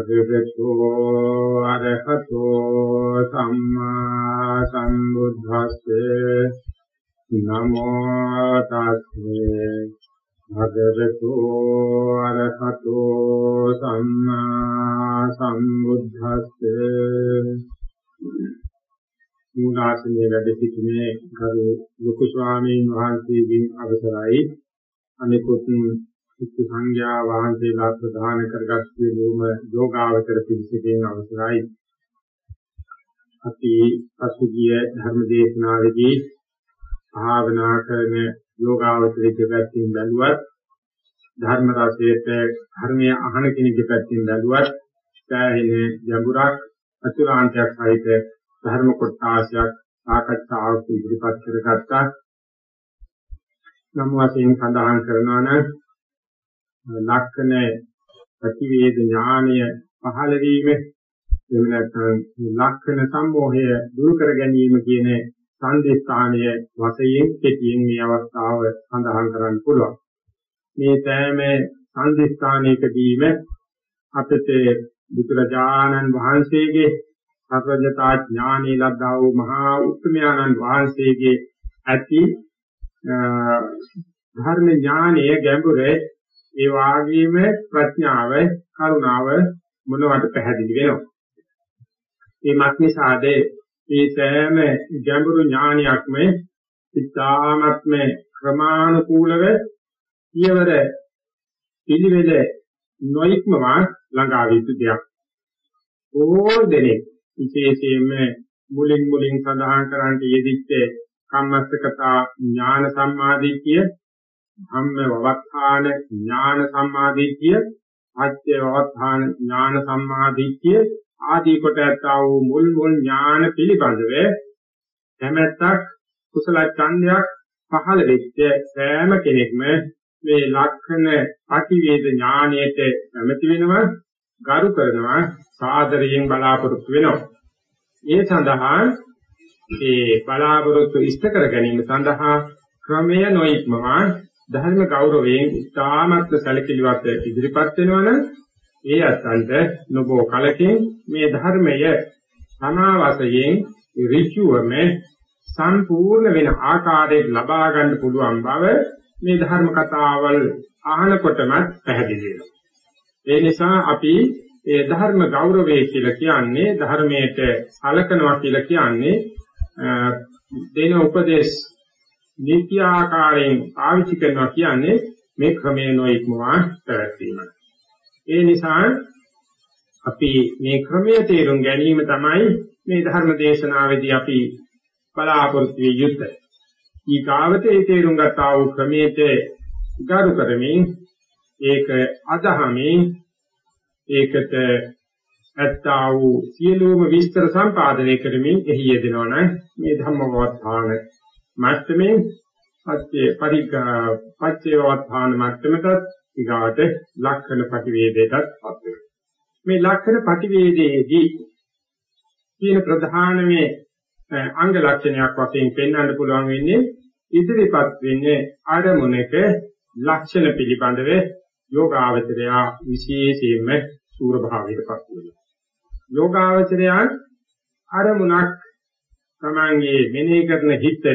භගවතු අරහතෝ සම්මා සම්බුද්දස්සේ නමෝ තස්සේ භගවතු අරහතෝ සම්මා සම්බුද්දස්සේ මූලාසනයේ වැඩ සිටිනේ ගරු ලොකු ස්වාමීන් වහන්සේගෙන් අවසරයි. අනිකුත් සිත් සංඥා වහන්සේලා ප්‍රධාන කරගත් සියලුම යෝගාවචර පිළිසෙකින් අවසරයි. අපි පසුගිය ධර්ම දේශනාවේදී භාවනා කරන යෝගාවචරික පැත්තෙන් බැලුවත් ධර්ම රසයට ධර්මයේ අහන කෙනෙකුගේ පැත්තෙන් බැලුවත් සෑහෙන ගැඹුරක් අතුලාන්තයක් සහිත ධර්ම කොටාශයක් සාකච්ඡාවක් ඉදිරිපත් කරගත්තා. නම් වශයෙන් සඳහන් කරනවා නම් ලක්ෂණ ප්‍රතිවේද ඥානය පහළ වීම එහෙම නැත්නම් ලක්ෂණ සම්මෝහය දුරු කර ගැනීම කියන සංදිස්ථානය වශයෙන් කෙටියෙන් මේ අවස්ථාව සඳහන් කරන්න පුළුවන්. මේ තෑම සංදිස්ථානයකදීම අපිට බුදුරජාණන් වහන්සේගේ සර්වඥතා ඥානෙ ලද්දා වූ මහා උත්මයාණන් වහන්සේගේ ඇති ධර්ම ඥානයේ ගැඹුරේ ඒ වාගේම ප්‍රඥාව කරුණාව මොනවට පැහැදිලි වෙනවා. මේ මක්නිසාද මේ සෑම ගැඹුරු ඥානයක්ම ඉතාමත්ම ක්‍රමානුකූලව පියවර පිළිවෙල නොයික්මවා ළඟා වී යුතු දෙයක්. ඕල් දෙනේ විශේෂයෙන්ම මුලින් මුලින් සඳහන් කරන්නට යෙදිච්ච කම්මස්සකතා ඥාන සම්මාදිට්ඨිය ධම්ම වවත්තාන ඥාන සම්මාදිට්ඨිය ආච්‍ය වවත්තාන ඥාන සම්මාදිට්ඨිය ආදී කොට ඇත්තා වූ මුල් මුල් ඥාන පිළිබඳව කැමැත්තක් කුසල ඡන්දයක් පහළ වෙච්ච සෑම කෙනෙක්ම මේ ලක්ෂණ අතිවේද ඥානයට කැමති වෙනවා ගරු කරනවා සාදරයෙන් බලාපොරොත්තු වෙනවා. ඒ සඳහා ඒ බලාපොරොත්තු ඉෂ්ට කර ගැනීම සඳහා ක්‍රමය නොඉක්මවා ධර්ම ගෞරවයෙන් ඉතාමත් සැලකිලිවත් ඉදිරිපත් වෙනවනම් ඒ අත්න්ට නොබෝ කලකින් මේ ධර්මය සමාවසයෙන් ඍචුවම සම්පූර්ණ වෙන ආකාරයට ලබා ගන්න පුළුවන් බව මේ ධර්ම කතාවල් අහනකොටම පැහැදිලි වෙනවා. ඒ නිසා අපි ඒ ධර්ම ගෞරවය කියලා කියන්නේ ධර්මයට සලකනවා කියලා කියන්නේ දෙන උපදේශ නිත්‍ය ආකාරයෙන් පාවිච්චි කරනවා කියන්නේ මේ ක්‍රමයේ නොඉක්මවා පැවැත්වීම. ඒ නිසා අපි මේ ක්‍රමයේ තේරුම් ගැනීම තමයි මේ ධර්ම දේශනාවේදී අපි බලාපොරොත්තු විය යුත්තේ. ඊගාවතේ තේරුම් ගන්නා වූ ක්‍රමයේ ගරු කරමින් ඒක අදහමින් ඒකට ඇත්තා වූ සියලුම විස්තර සම්පාදනය කරමින් එහි යෙදෙනවා නම් මේ ධම්මවත්තාන මට්ටමේ පච්චේ පරිගා පච්චේවත්තාන මට්ටමට ඊගාට ලක්ෂණ ප්‍රතිවේදයටත් පත් වෙනවා. මේ ලක්ෂණ ප්‍රතිවේදයේදී තියෙන ප්‍රධාන මේ අංග ලක්ෂණයක් වශයෙන් පෙන්වන්න පුළුවන් වෙන්නේ ඉදිරිපත් වෙන්නේ ආරමුණක ලක්ෂණ පිළිබඳව යෝගාවචරය විශේෂයෙන්ම සූර භාවයටපත් වෙනවා. යෝගාවචරය ආරමුණක් තමංගේ මෙනෙහි කරන හිතට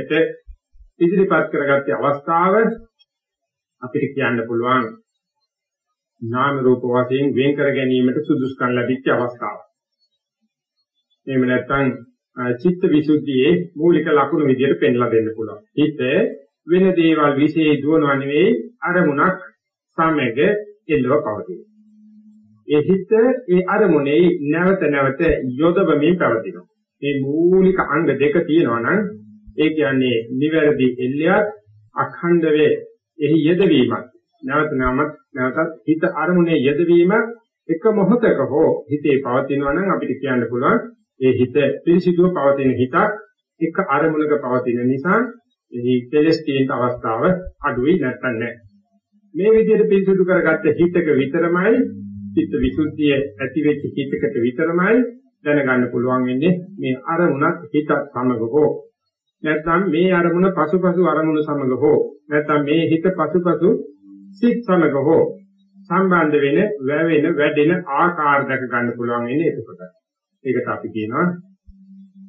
ඉදිරිපත් කරගත්ත අවස්ථාව අපිට කියන්න පුළුවන් නාම රූප වශයෙන් වෙන් කර ගැනීමට සුදුසුකම් ලැබිච්ච අවස්ථාව. එහෙම නැත්නම් චිත්ත විසුද්ධියේ මූලික ලක්ෂණ විදිහට පෙන්ලා දෙන්න පුළුවන්. හිත වෙන දේවල් විශේෂ දුවනවා නෙවෙයි අරමුණක් සමග එල්ලව පවතින. ඒ හිත ඒ අරමුණේ නැවත නැවත යොදවමින් පවතිනවා. මේ මූලික අංග දෙක තියෙනවා නම් ඒ කියන්නේ නිවැරදි එල්ලියක් අඛණ්ඩ වේ එහි යෙදවීමක් නැවත නැවත නැවතත් හිත අරමුණේ යෙදවීමක් එක මොහොතක හෝ හිතේ පවතිනවා නම් අපිට කියන්න පුළුවන් ඒ හිත පිරිසිදුව පවතින හිතක් එක අරමුණක පවතින නිසා එහි කෙලස් තියෙන අවස්ථාව අඩුයි නැත්නම් නැහැ. මේ විදිහට පිරිසිදු කරගත්ත හිතක විතරමයි චිත්ත විසුද්ධිය ඇති වෙච්ච හිතකට විතරමයි දැනගන්න පුළුවන් වෙන්නේ මේ අරමුණත් හිතත් සමග හෝ නැත්නම් මේ අරමුණ පසුපසු අරමුණු සමග හෝ නැත්නම් මේ හිත පසුපසු සිත් සමග හෝ සම්බන්ධ වෙන වැවෙන වැඩෙන ආකාර දැක ගන්න පුළුවන් වෙන්නේ එතකොට. ඒකට අපි කියනවා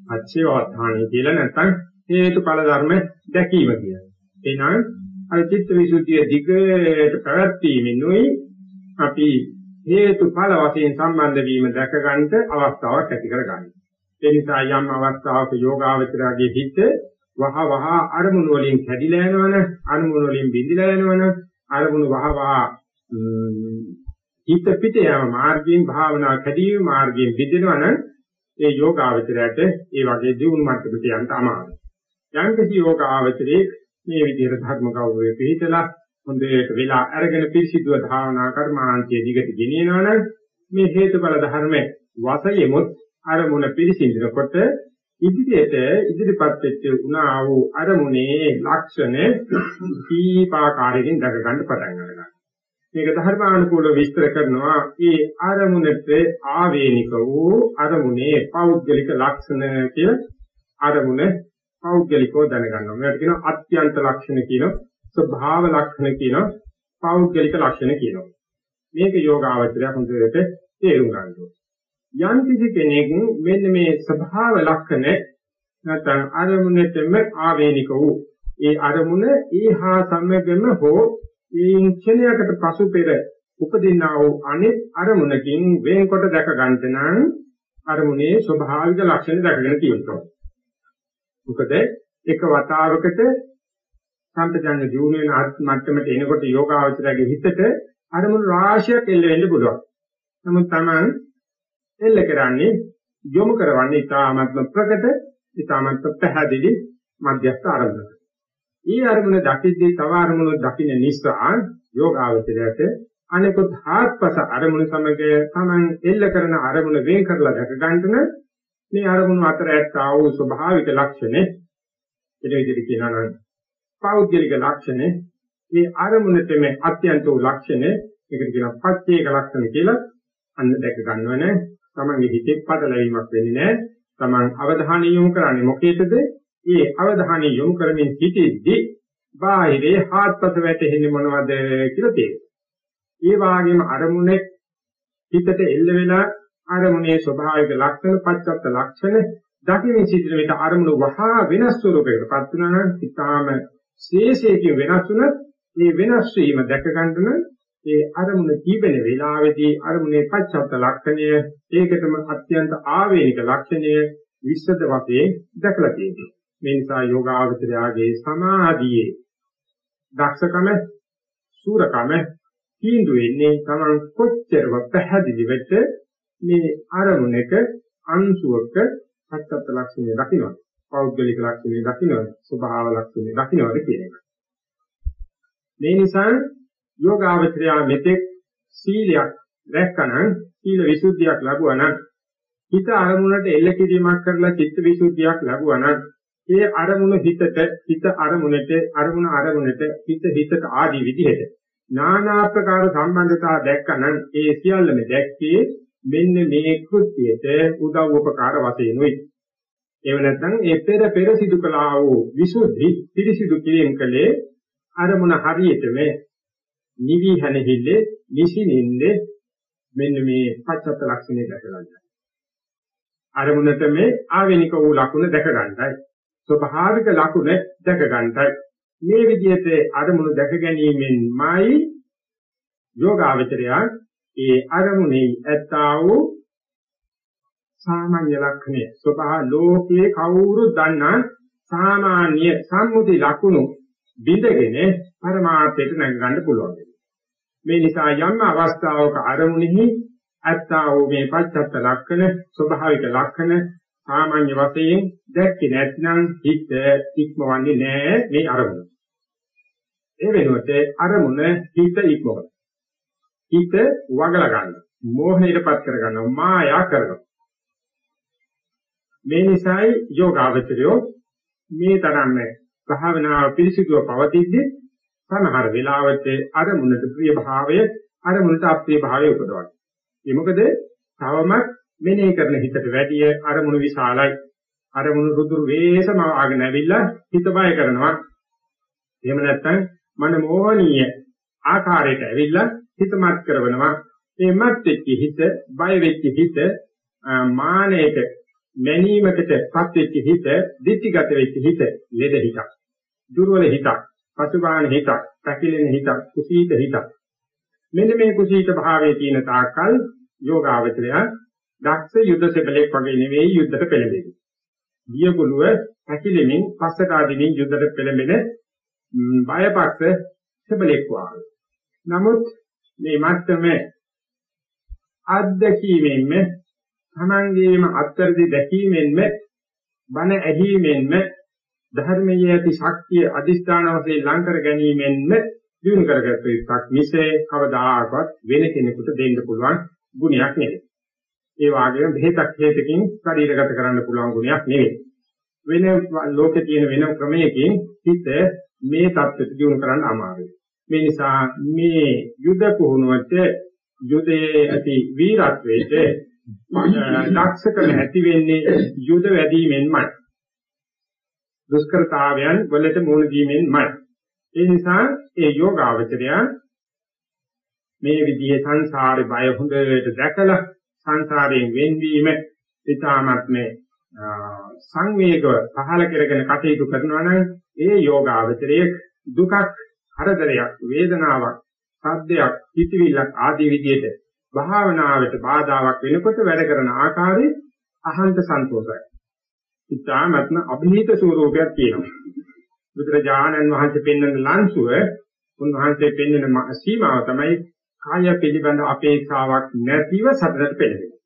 අච්චේවත්හාණි කියලා නැත්නම් හේතුඵල ධර්ම දැකීම කියලා. එහෙනම් අර චිත්ත විසුද්ධිය දිගට පැවැත්වීමෙනුයි අපි හේතුඵල වශයෙන් සම්බන්ධ වීම දැක ගන්නට අවස්ථාවක් ඇති කරගන්නේ. ඒ නිසා යම් අවස්ථාවක යෝගාවචරයේ හිත වහ වහ අරමුණු වලින් කැඩිලා යනවනේ අරමුණු වලින් බිඳිලා යනවනේ අරමුණු වහ වහ හිත පිට යන මාර්ගයෙන් භාවනා කැඩීම මාර්ගයෙන් බිඳිනවනම් ඒ යෝගාවචරයට ඒ වගේ දියුණු මට්ටමට යන්න අමාරුයි. යම් කිසි යෝගාවචරයේ මේ විදිහට ධර්ම ගෞරවය පිළිතලා හොඳට වෙලා අරගෙන පිළිසිදුව භාවනා කර්මාන්තයේ දිගට ගෙනියනවනම් මේ හේතුඵල ධර්ම වශයෙන්මුත් අරමුණ පිළිසිඳනකොට ඉදිරියට ඉදිරිපත් වෙච්ච උනා වූ අරමුණේ ලක්ෂණ කීපාකාරයෙන් දක ගන්න පටන් ගන්නවා. මේක ධර්මානුකූලව විස්තර කරනවා මේ අරමුණට ආවේනික වූ අරමුණේ පෞද්ගලික ලක්ෂණ කියලා අරමුණ පෞද්ගලිකව දැනගන්නවා. මේකට කියනවා අත්‍යන්ත ලක්ෂණ කියනවා, ස්වභාව ලක්ෂණ කියනවා, පෞද්ගලික ලක්ෂණ කියනවා. මේක යෝගාවචරය හොඳට තේරුම් ගන්න ඕනේ. යම් කිසි කෙනෙක් මෙන්න මේ ස්වභාව ලක්ෂණ නැත්නම් අරමුණෙතම ආවේනික වූ ඒ අරමුණ ඊහා සම්මෙගම හෝ ඊන් ක්ෂණයකට පසු පෙර උපදිනා වූ අනෙක් අරමුණකින් වෙන්කොට දැක ගන්නට නම් අරමුණේ ස්වභාවික ලක්ෂණ දැකගෙන තියෙනවා. මොකද එක වතාවකට සම්පජන්‍ය දියුණු වෙන මට්ටමට එනකොට යෝගාවචරයේ හිතට අරමුණු රාශියක් එල්ල වෙන්න පුළුවන්. නමුත් Taman එල්ල කරන්නේ යොමු කරවන්නේ ඊටාත්ම ප්‍රකට ඊටාත්ම පැහැදිලි මධ්‍යස්ථ ආරම්භක. ඊ අරමුණ දකිද්දී තව අරමුණ දකින්න නිසා යෝගාවචරයට අනිකුත් හාත්පස අරමුණ සමග තමන් එල්ල කරන අරමුණ වෙන් කරලා දැක ගන්නන මේ අරමුණු අතර ඇත්තා වූ ස්වභාවික ලක්ෂණේ ඒ විදිහට කියනවා නම් පෞද්ගලික ලක්ෂණේ මේ අරමුණට මේ අත්‍යන්ත වූ ලක්ෂණේ ඒකට කියනවා පච්චේක ලක්ෂණ කියලා අන්න දැක ගන්නවනේ තමන්ගේ හිතේ පටලැවීමක් වෙන්නේ නැහැ. තමන් අවධානය යොමු කරන්නේ මොකේද? ඒ අවධානය යොමු කරමින් සිටිද්දී බාහිරේ හාත්පස වැටෙන්නේ මොනවද කියලා තේරෙනවා. ඒ වාගේම අරමුණේ හිතට එල්ල වෙලා අරමුණේ ස්වභාවික ලක්ෂණ, පච්චත්ත ලක්ෂණ දකින්න සිටින විට අරමුණ වහා වෙනස් ස්වරූපයකටපත් වෙනවා නම් ඊටාම ශේෂයෙන් වෙනස් වුණත් මේ වෙනස් වීම දැක ගන්න ඒ අරමුණ කීපෙන වෙලාවේදී අරමුණේ පච්චත්ත ලක්ෂණය ඒකටම අත්‍යන්ත ආවේනික ලක්ෂණය විශ්සද වශයෙන් දැකලා තියෙනවා. මේ නිසා යෝගාවචරයාගේ සමාධියේ දක්ෂකම සූරකම තීන්දුව වෙන්නේ Taman කොච්චර පැහැදිලි වෙච්ච මේ අරමුණක අංශුවක පච්චත්ත ලක්ෂණය දකින්නවද? පෞද්ගලික ලක්ෂණය දකින්නවද? ස්වභාව ලක්ෂණය දකින්නවද කියන එක. මේ නිසා යෝගාවචරය මෙතෙක් සීලයක් රැක්කනම් සීල විසුද්ධියක් ලැබුවා හිත අරමුණට එල්ල කිරීමක් කරලා චිත්ත විසුද්ධියක් ලැබුවා ඒ අරමුණ හිතට හිත අරමුණට අරමුණ අරමුණට හිත හිතට ආදී විදිහට নানা ආකාර සම්බන්ධතා දැක්කනම් ඒ සියල්ලම දැක්කේ මෙන්න මේ කෘත්‍යයට උදව් උපකාර වශයෙන් උයි. ඒව නැත්නම් ඒ පෙර පෙර සිදු කළා වූ විසුද්ධි පිරිසිදු කිරීම කලේ අරමුණ හරියටම නිවි හැනෙහිල්ලේ නිසිනින්දේ මෙන්න මේ පච්චත්ත ලක්ෂණය දැක ගන්නයි. අරමුණට මේ ආවෙනික වූ ලක්ෂණ දැක ගන්නයි. ස්වභාවික ලක්ෂණ දැක ගන්නයි. මේ විදිහට අරමුණු දැක ගැනීමෙන්මයි යෝගාවචරය ඒ අරමුණේ ඇත්තා වූ සාමාන්‍ය ලක්ෂණය ස්වභාව ලෝකයේ කවුරුත් දන්නා සාමාන්‍ය සම්මුති ලක්ෂණ බිඳගෙන පරමාර්ථයට නැග ගන්න පුළුවන්. මේ නිසා යම් අවස්ථාවක අරමුණෙහි ඇත්තා වූ මේ පච්චත්ත ලක්ෂණ ස්වභාවික ලක්ෂණ සාමාන්‍ය වශයෙන් දැක්කේ නැත්නම් හිත ඉක්මවන්නේ නැහැ මේ අරමුණ. ඒ වෙනුවට අරමුණ හිත ඉක්මවන. හිත වගලා ගන්න. මෝහණයටපත් කර ගන්නවා මායා කරනවා. මේ නිසායි යෝගාවචරයෝ මේ තරම්ම භාවනාව පිරිසිදුව පවතිද්දී සමහර වෙලාවට අරමුණට ප්‍රිය භාවය අරමුණට අප්‍රිය භාවය උපදවනවා. ඒ මොකද තවමත් මෙනෙහි කරන හිතට වැඩිය අරමුණු විශාලයි. අරමුණු රුදුරු වේසම ආගෙන ඇවිල්ලා හිත බය කරනවා. එහෙම නැත්නම් මන මොහනීය ආකාරයට ඇවිල්ලා හිතමත් කරනවා. මේ මත් වෙච්ච හිත, බය වෙච්ච හිත, මානයට මැනීමකට පත් වෙච්ච හිත, ditthිගත වෙච්ච හිත, ලෙඩ හිතක්. දුර්වල හිතක්, පසුබාහන හිතක්, පැකිලෙන හිතක්, කුසීත හිතක්. මෙන්න මේ කුසීත භාවයේ තියෙන තාක්කල් යෝගාවචරය දක්ෂ යුද්ධ සෙබලෙක් වගේ නෙවෙයි යුද්ධයට පෙළඹෙන්නේ. දියගොළුව පැකිලෙමින් පස්සට ආදිමින් යුද්ධයට පෙළඹෙන බයපක්ෂ සෙබලෙක් වගේ. නමුත් මේ මත්තමේ අත්දැකීමෙන්ම තමන්ගේම අත්තරදි දැකීමෙන්ම බණ ඇහිීමෙන්ම ධර්මයේ ඇති ශක්තිය අදිස්ථාන වශයෙන් ලං කර ගැනීමෙන්ම දිනු කරගත්තු එකක් මිසේ කවදාකවත් වෙන කෙනෙකුට දෙන්න පුළුවන් ගුණයක් නෙවෙයි. ඒ වගේම බෙහෙතක් හේතකින් ශරීරගත කරන්න පුළුවන් ගුණයක් නෙවෙයි. වෙන ලෝකේ තියෙන වෙන ක්‍රමයකින් හිත මේ தත්ත්වයට දිනු කරන්න අමාරුයි. මේ නිසා මේ යුද පුහුණුවට යුදයේ ඇති වීරත්වයේ දක්ෂකම ඇති වෙන්නේ යුද වැඩිමෙන්මයි. දුෂ්කරතාවයන් වලට මුහුණ දීමෙන්මයි. ඒ නිසා ඒ යෝගාවචරය මේ විදිහේ සංසාරේ බය හොඳට දැකලා සංසාරයෙන් වෙන්වීම ඊටාත්ම සංවේගව පහල කරගෙන කටයුතු කරනවා නම් ඒ යෝගාවචරයේ දුකක් හරදරයක් වේදනාවක් සද්දයක් හිතවිල්ලක් ආදී විදිහට භාවනාවට බාධාවක් වෙනකොට වැඩ කරන ආකාරයේ අහංක සන්තෝෂයි. ඉතාමත්ම અભිහිත ස්වરૂපයක් තියෙනවා. බුදුරජාණන් වහන්සේ පෙන්වන ලන්සුව උන්වහන්සේ පෙන්වන සීමාව තමයි කාය පිළිබඳ අපේක්ෂාවක් නැතිව සතරට පෙළෙනවා.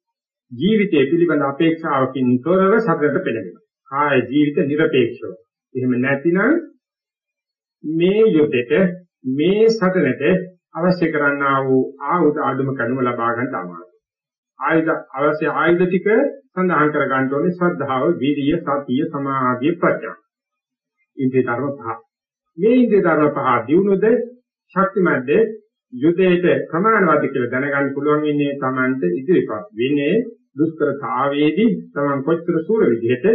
ජීවිතය පිළිබඳ අපේක්ෂාවකින් තොරව සතරට පෙළෙනවා. කාය ජීවිත নিরপেক্ষව. එහෙම නැතිනම් මේ යුතෙට මේ සතරට අවශ්‍ය කරන්නා වූ ආයුධ ආඩුම කනුව ලබා ගන්න අමාරුයි. ආයුධ අවශ්‍ය ආයුධ ටික සඳහන් කර ගන්න ඕනේ ශ්‍රද්ධාව, වීර්ය, සතිය, සමාධිය, ප්‍රඥා. ඉන්ද්‍රිය ධර්ම පහ. මේ ඉන්ද්‍රිය ධර්ම පහ දිනුනොද ශක්තිමත්ද යුදයට ප්‍රමාණවත් කියලා දැනගන්න පුළුවන් වෙන්නේ Tamante ඉදිරිපත් වෙන්නේ දුෂ්කරතාවයේදී Taman කොච්චර සූර විදිහට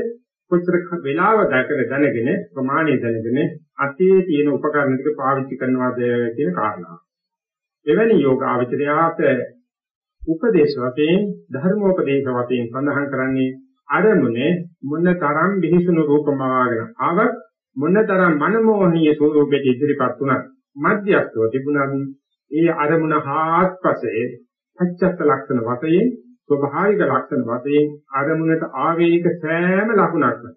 කොච්චර වෙලාව දැකලා දැනගෙන ප්‍රමාණය දැනගෙන අතේ තියෙන උපකරණ ටික පාවිච්චි කරනවාද කියන කාරණාව. එවැනි යෝගාවචරයාට උපදේශ වශයෙන් ධර්මෝපදේශ වශයෙන් සඳහන් කරන්නේ අරමුණේ මොනතරම් බිහිසුණු රූපමාගෙන ආවත් මොනතරම් මනමෝහනීය ස්වරූපෙට ඉදිරිපත් වුණත් මධ්‍යස්තව තිබුණත් ඒ අරමුණ හාත්පසේ පච්චත්ත ලක්ෂණ වශයෙන් ස්වභාවික ලක්ෂණ වශයෙන් අරමුණට ආවේග සෑම ලකුණක්ම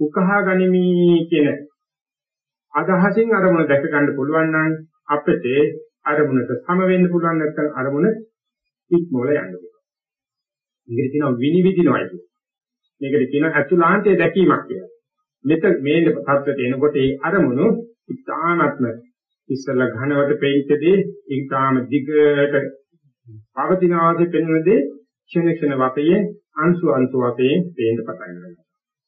උකහා ගනිමි කියන අදහසින් අරමුණ දැක ගන්න පුළුවන් නම් අපිට අරමුණට සම වෙන්න පුළුවන් නැත්නම් අරමුණ ඉක්මවල යන්න පුළුවන්. මේකට කියනවා විනිවිදිනවා කියන්නේ. මේකට කියනවා අතුලාන්තයේ දැකීමක් කියලා. මෙත මේ තත්ත්වයට එනකොට ඒ අරමුණු ඉතාමත්ම ඉස්සලා ඝනවට පෙයිතදී ඊටාම දිගට පවතිනවාදී පෙන්වනදී ක්ෂණ ක්ෂණ වශයෙන් අංශු අංශු වශයෙන් පේන්න පටන් ගන්නවා.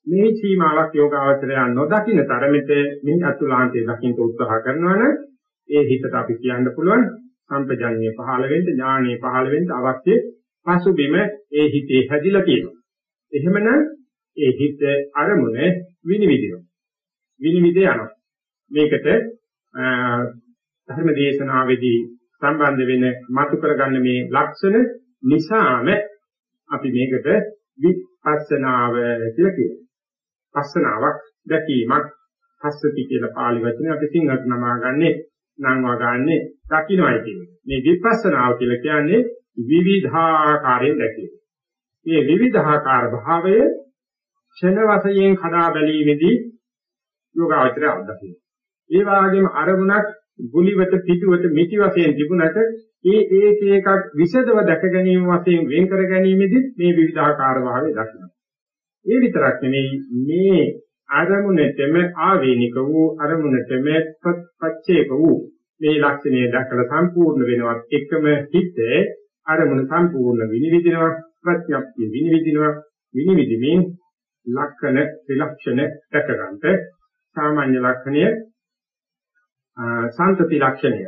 මේ සීමාවක් යෝගාවචරය නොදකින්න තරමට මේ අතුලාන්තයේ දකින්න උත්සාහ කරනවනේ ඒ හිතට අපි කියන්න පුළුවන් සම්පජඤ්ඤය පහළ වෙන්න ඥානෙ පහළ වෙන්න අවශ්‍ය පසුබිම ඒ හිතේ හැදිලා තියෙනවා. එහෙමනම් ඒ හිත අරමුණ විනිවිදිනවා. විනිවිද යනවා. මේකට ධර්ම දේශනාවේදී සම්බන්ධ වෙන මතු කරගන්න මේ ලක්ෂණ නිසාම අපි මේකට විපස්සනාව කියලා කියනවා. පස්සනාවක් දැකීමක් පස්සති කියලා පාලි වචනේ අපි සිංහලට නමාගන්නේ නම් වගන්නේ දකින්නයි කියන්නේ. මේ විපස්සනාව කියලා කියන්නේ විවිධාකාරයෙන් දැකීම. මේ විවිධාකාර භාවය ක්ෂණ වශයෙන් කඩා බැලීමේදී යෝගාවචරය අත්දකින්න. ඒ වගේම අරමුණක් ගුලිවට පිටුවට මිටි වශයෙන් තිබුණට ඒ ඒක එකක් විසදව දැක ගැනීම වශයෙන් වෙන් කර ගැනීමේදී මේ විවිධාකාර භාවය දකින්න. ඒ විතරක් නෙමෙයි මේ අරමුණටම ආවේනික වූ අරමුණටම පච්චේක වූ. මේ ලක්ෂණය දැකලා සම්පූර්ණ වෙනවත් එකම හිතේ අරමුණ සම්පූර්ණ විනිවිදිනවා ප්‍රඥප්තිය විනිවිදිනවා. විනිවිදිමින් ලක්ෂණ ත්‍රිලක්ෂණ දැකගන්නට සාමාන්‍ය ලක්ෂණය සාන්තති ලක්ෂණය.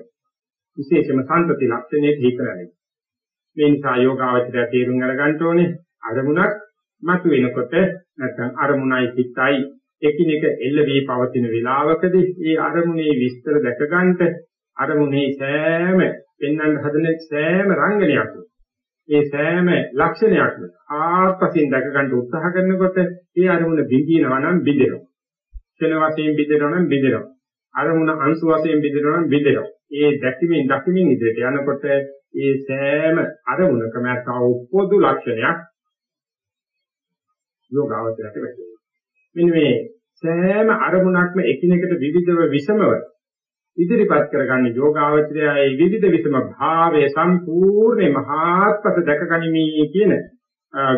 විශේෂයෙන්ම සාන්තති ලක්ෂණයේ තීකරණය මේ නිසා යෝගාවචරය තේරුම් අරගන්න ඕනේ. අරමුණක් මතු වෙනකොට නැත්නම් අරමුණයි චිත්තයි එකිනෙක එල්ල වී පවතින වේලාවකදී ඒ අරමුණේ විස්තර දැක ගන්නට අරමුණේ සෑම පෙන්වන්න හදන සෑම රංගනයක් ඒ සෑම ලක්ෂණයක්ම ආත්පසින් දැක ගන්න උත්සාහ කරනකොට ඒ අරමුණ බිඳිනවා නම් බිඳෙනවා. ක්ෂණ වශයෙන් බිඳෙනවා නම් බිඳෙනවා. අරමුණ අංශු වශයෙන් බිඳෙනවා නම් බිඳෙනවා. ඒ දැකීමෙන් දකිමින් ඉදිරියට යනකොට ඒ සෑම අරමුණකම තව පොදු ලක්ෂණයක් යෝගාවචරයට වැටෙනවා. මෙන්න මේ සෑම අරමුණක්ම එකිනෙකට විවිධව විසමව ඉදිරිපත් කරගන්න යෝගාවචරය ඒ විවිධ විසම භාවයේ සම්පූර්ණ මහත්පත දැකගනිමි කියන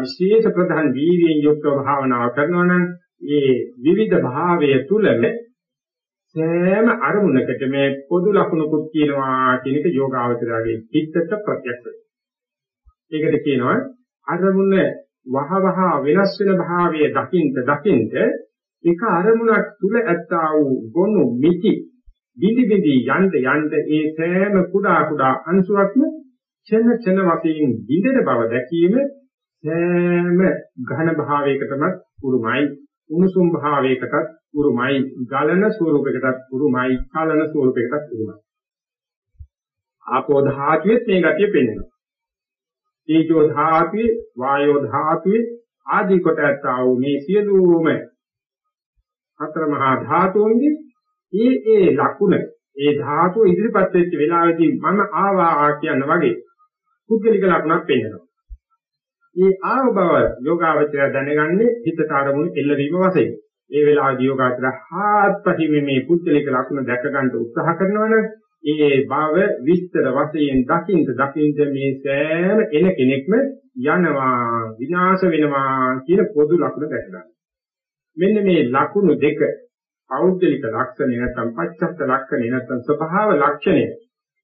විශේෂ ප්‍රධාන වීර්යයෙන් යුක්තව භාවනාව කරනවා නම් ඒ විවිධ භාවය තුලම සෑම අරමුණකට මේ පොදු ලක්ෂණකුත් කියනවා කියන එක යෝගාවචරයේ චිත්තට ප්‍රත්‍යක්ෂයි. ඒකට කියනවා අරමුණ වහ වහ වෙනස් වෙන භාවයේ දකින්ද දකින්ද එක අරමුණක් තුල ඇත්තා වූ ගොනු මිති බිඳි බිඳි යන්න යන්න ඒ සෑම කුඩා කුඩා අංශුවක්ම චන චන වශයෙන් බිඳෙන බව දැකීම සෑම ඝන භාවයකටම උරුමයි. උණුසුම් භාවයකටත් උරුමයි. ගලන ස්වරූපයකටත් උරුමයි. කලන ස්වරූපයකටත් උරුමයි. ආපෝ ධාතුවේ මේ ගතිය පෙන්වනවා. තේජෝ ධාතුවේ වායෝ ධාතුවේ ආදී කොට ඇත්තා වූ මේ සියලුම හතර මහා ධාතුන්ගේ ඒ ඒ ලකුණ ඒ ධාතුව ඉදිරිපත් වෙච්ච වෙලාවේදී මම ආවා කියන වගේ පුද්ගලික ලකුණක් පෙන්වනවා. මේ ආව බව යෝගාවචරය දැනගන්නේ හිතට අරමුණු එල්ලවීම වශයෙන්. ඒ වෙලාවේදී යෝගාචර හාත්පසින් මේ පුද්ගලික ලකුණ දැක ගන්න උත්සාහ කරනවනේ ඒ භාව විස්තර වශයෙන් දකින්ද දකින්ද මේ සෑම එන කෙනෙක්ම යනවා විනාශ වෙනවා කියන පොදු ලකුණ දැක ගන්න. මෙන්න මේ ලකුණු දෙක පෞද්ගලික ලක්ෂණය නැත්නම් පච්චත්ත ලක්ෂණය නැත්නම් ස්වභාව ලක්ෂණය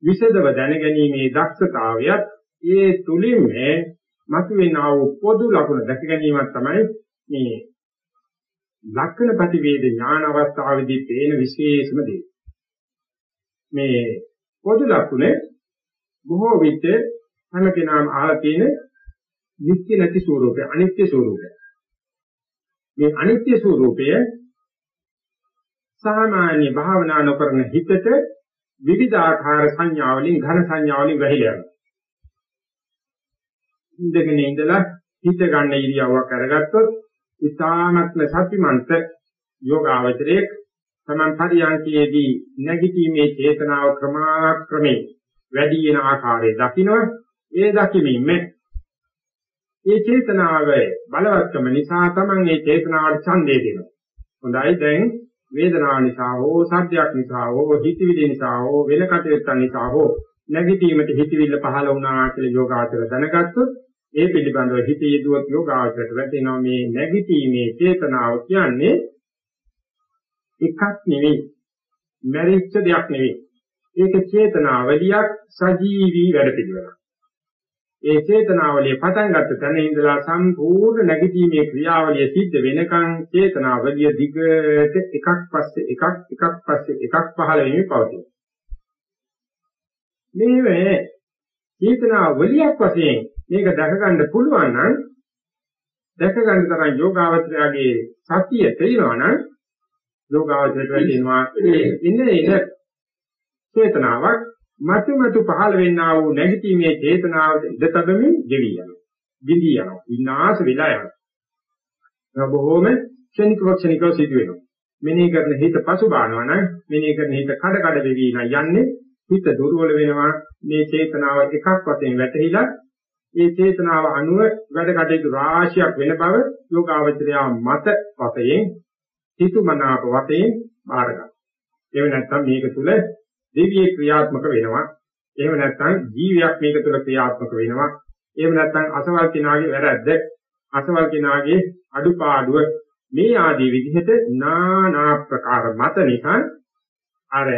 විසදව දැනගැනීමේ දක්ෂතාවයත් ඒ තුලින්ම මතුවෙනා වූ පොදු ලක්ෂණ දැක ගැනීමක් තමයි මේ ලක්ෂණ ප්‍රතිවේද ඥාන අවස්ථාවේදී පේන විශේෂම දේ. මේ පොදු ලක්ෂණ බොහෝ විට හැම කෙනාම අහලා තියෙන නිත්‍ය නැති ස්වરૂපය අනිත්‍ය ස්වરૂපය මේ අනිත්‍ය ස්වરૂපය සාමාන්‍ය භාවනා නොකරන හිතට විවිධාකාර සංඥා වලින් ඝන සංඥා වලින් වැහිලා යනවා. ඉඳගෙන ඉඳලා හිත ගන්න ඉරියව්වක් අරගත්තොත් ඉතාමත්ම සතිමන්ත යෝගාවචරයේ තමන් පරියන්කයේදී නැගිටීමේ චේතනාව ක්‍රමාක්‍රමේ වැඩි වෙන ආකාරය දකින්න ඒ දකිමින්ම ඒ චේතනාව බලවත්කම නිසා තමන් ඒ චේතනාවට ඡන්දය දෙනවා. හොඳයි දැන් වේදනාව නිසා හෝ සද්දයක් නිසා හෝ හිතවිලි නිසා හෝ වෙන කටයුත්තක් නිසා හෝ නැගිටීමට හිතවිල්ල පහළ වුණා කියලා යෝගාචර දැනගත්තොත් ඒ පිළිබඳව හිත යෙදුවත් යෝගාචරයට වැටෙනවා මේ නැගිටීමේ චේතනාව කියන්නේ එකක් නෙවෙයි. මැරිච්ච දෙයක් නෙවෙයි. ඒක චේතනාවලියක් සජීවී වැඩ පිළිවෙලක් ඒ චේතනාවලිය පටන් ගත්ත තැන ඉඳලා සම්පූර්ණ නැගිටීමේ ක්‍රියාවලිය සිද්ධ වෙනකන් චේතනාවලිය දිගට එකක් පස්සේ එකක් එකක් පස්සේ එකක් පහළ වෙමින් පවතී. මේ චේතනාවලියක් වශයෙන් මේක දැක ගන්න පුළුවන් නම් දැක ගන්න තරම් යෝගාවචරයාගේ සතිය තේරෙනවා නම් යෝගාවචරයට වෙනවා ඉන්නේ ඉන්නේ චේතනාවක් මතු මතු පහළ වෙන්නා වූ නැගිටීමේ චේතනාවට ඉඩ තබමින් ගෙවි යනවා. විඳී යනවා. විනාශ වෙලා යනවා. බොහෝම ක්ෂණිකව ක්ෂණිකව සිදු වෙනවා. මෙනෙහි කරන හිත පසුබානවා නම් මෙනෙහි කරන හිත කඩ කඩ වෙවි යන්නේ හිත දුර්වල වෙනවා මේ චේතනාව එකක් වශයෙන් වැටහිලා ඒ චේතනාව අනුව වැඩ කටයුතු රාශියක් වෙන බව යෝගාවචරය මත වශයෙන් හිතුමනාප වශයෙන් බාර ගන්න. එහෙම නැත්නම් මේක තුල දෙවියේ ක්‍රියාත්මක වෙනවා. එහෙම නැත්නම් ජීවියක් මේක තුල ක්‍රියාත්මක වෙනවා. එහෙම නැත්නම් අසවල් කෙනාගේ වැරද්ද, අසවල් කෙනාගේ අඩුපාඩුව මේ ආදී විදිහට නානා ප්‍රකාර මත නිසා අර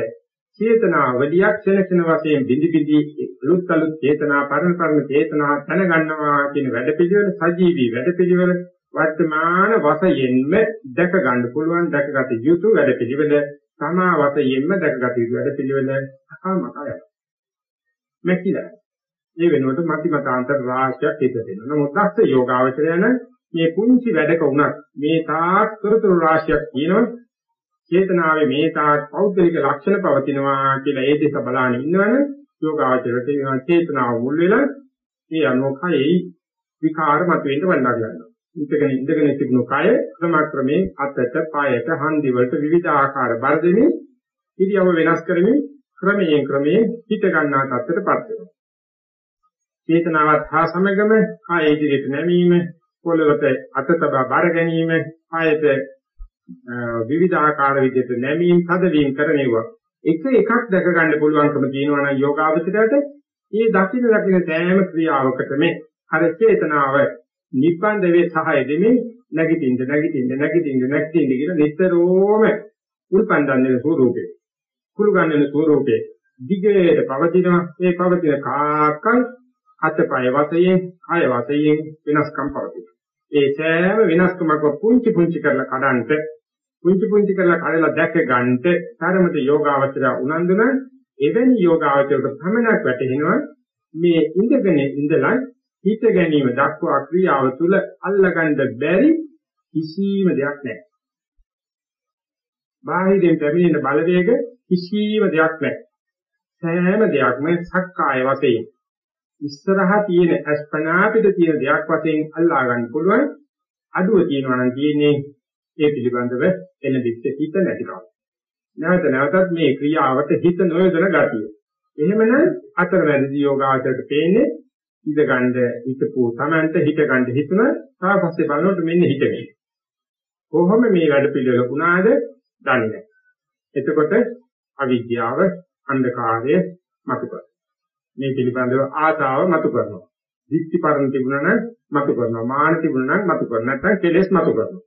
චේතනාවලියක් සෙනසෙන වශයෙන් බිඳි බිඳි අලුත් අලුත් චේතනා පරණ පරණ චේතනා දැනගන්නවා කියන වැඩපිළිවෙල සජීවී වැඩපිළිවෙල වර්තමාන වශයෙන්ම දැක ගන්න පුළුවන් දැකගත යුතු වැඩපිළිවෙල තමා වශයෙන්ම දැකගත යුතු වැඩපිළිවෙල අකමතය. මෙකිලා ඒ වෙනුවට මති මතාන්තර රාශියක් හිත දෙනවා. නමුත් දක්ෂ යෝගාවචරයන මේ පුංචි වැඩක උනත් මේ තාක් තොරතුරු රාශියක් කියනවා චේතනාවේ මේ තාක් පෞද්ගලික ලක්ෂණ පවතිනවා කියලා ඒ දෙක බලාගෙන ඉන්නවනේ යෝගාචරයට කියනවා චේතනාව මුල් වෙලා ඒ අනෝකයේ විකාර මතුවෙන්න වඩා ගන්නවා. ඉතගෙන ඉඳගෙන තිබුණු කය ක්‍රමක්‍රමයෙන් අතට පායට හන්දි වලට විවිධ ආකාර බර දෙමින් ඉරියව වෙනස් කරමින් ක්‍රමයෙන් ක්‍රමයෙන් හිත ගන්නා තත්ත්වයටපත් වෙනවා. චේතනාවත් හා සමගම කය ඉදිරියට නැමීම පොළවට අත තබා බර ගැනීම කායයට විවිධාකාර විදිහට නැමීම් පදවීම් කරණේවා එක එකක් දැක ගන්න පුළුවන්කම තියෙනවා නම් යෝගාවචරයට මේ දකින්න දකින්න සෑම ක්‍රියාවකටම අර චේතනාව නිබ්බන්ද වේ සහාය දෙමින් නැගිටින්න නැගිටින්න නැගිටින්න නැගිටින්න කියන නිතරම උල්පන්දන්නේ ස්වරූපේ. කුළු ගන්නන ස්වරූපේ දිගට පවතිනවා. ඒ පවතින කාකල් අතපය වශයෙන් කය වශයෙන් වෙනස්කම් පවතිනවා. ඒ සෑම වෙනස්කමක් පුංචි පුංචි කරලා කඩන්ට පුංචි පුංචි කරලා කඩලා දැක ගන්නට තරමට යෝගාවචර උනන්දුන එවැනි යෝගාවචරයට පමණක් වැටෙනවා මේ ඉඳගෙන ඉඳලා හිත ගැනීම දක්වා ක්‍රියාව තුළ අල්ලගන්න බැරි කිසිම දෙයක් නැහැ. බාහිරින් පැමිණෙන බලවේග කිසිම දෙයක් නැහැ. සෑම දෙයක්ම සක්කාය වශයෙන් ඉස්සරහා තියෙන අස්පනා පිට තියෙන දෙයක් වශයෙන් අල්ලා ගන්න පුළුවන් අඩුව තියෙනවා නම් තියෙන්නේ ඒ පිළිබඳව එළඹිච්ච හිත නැතිකම. නැවත නැවතත් මේ ක්‍රියාවට හිත නොයොදන ගතිය. එහෙමනම් අතරමැදි යෝගාචරයට පේන්නේ ඉඳ ගන්න හිතපු තමන්ට හිත ගන්න හිතන තාපස්සේ බලනකොට මෙන්න හිතේ. කොහොම මේ වැඩ පිළිවෙල වුණාද දන්නේ නැහැ. එතකොට අවිද්‍යාව අන්ධකාරය මතු කරනවා. මේ පිළිබඳව ආසාව මතු කරනවා. දික්ටි පරණ තිබුණා නම් මතු කරනවා. මාන තිබුණා නම් මතු කරනවා. නැත්නම් කෙලෙස් මතු කරනවා.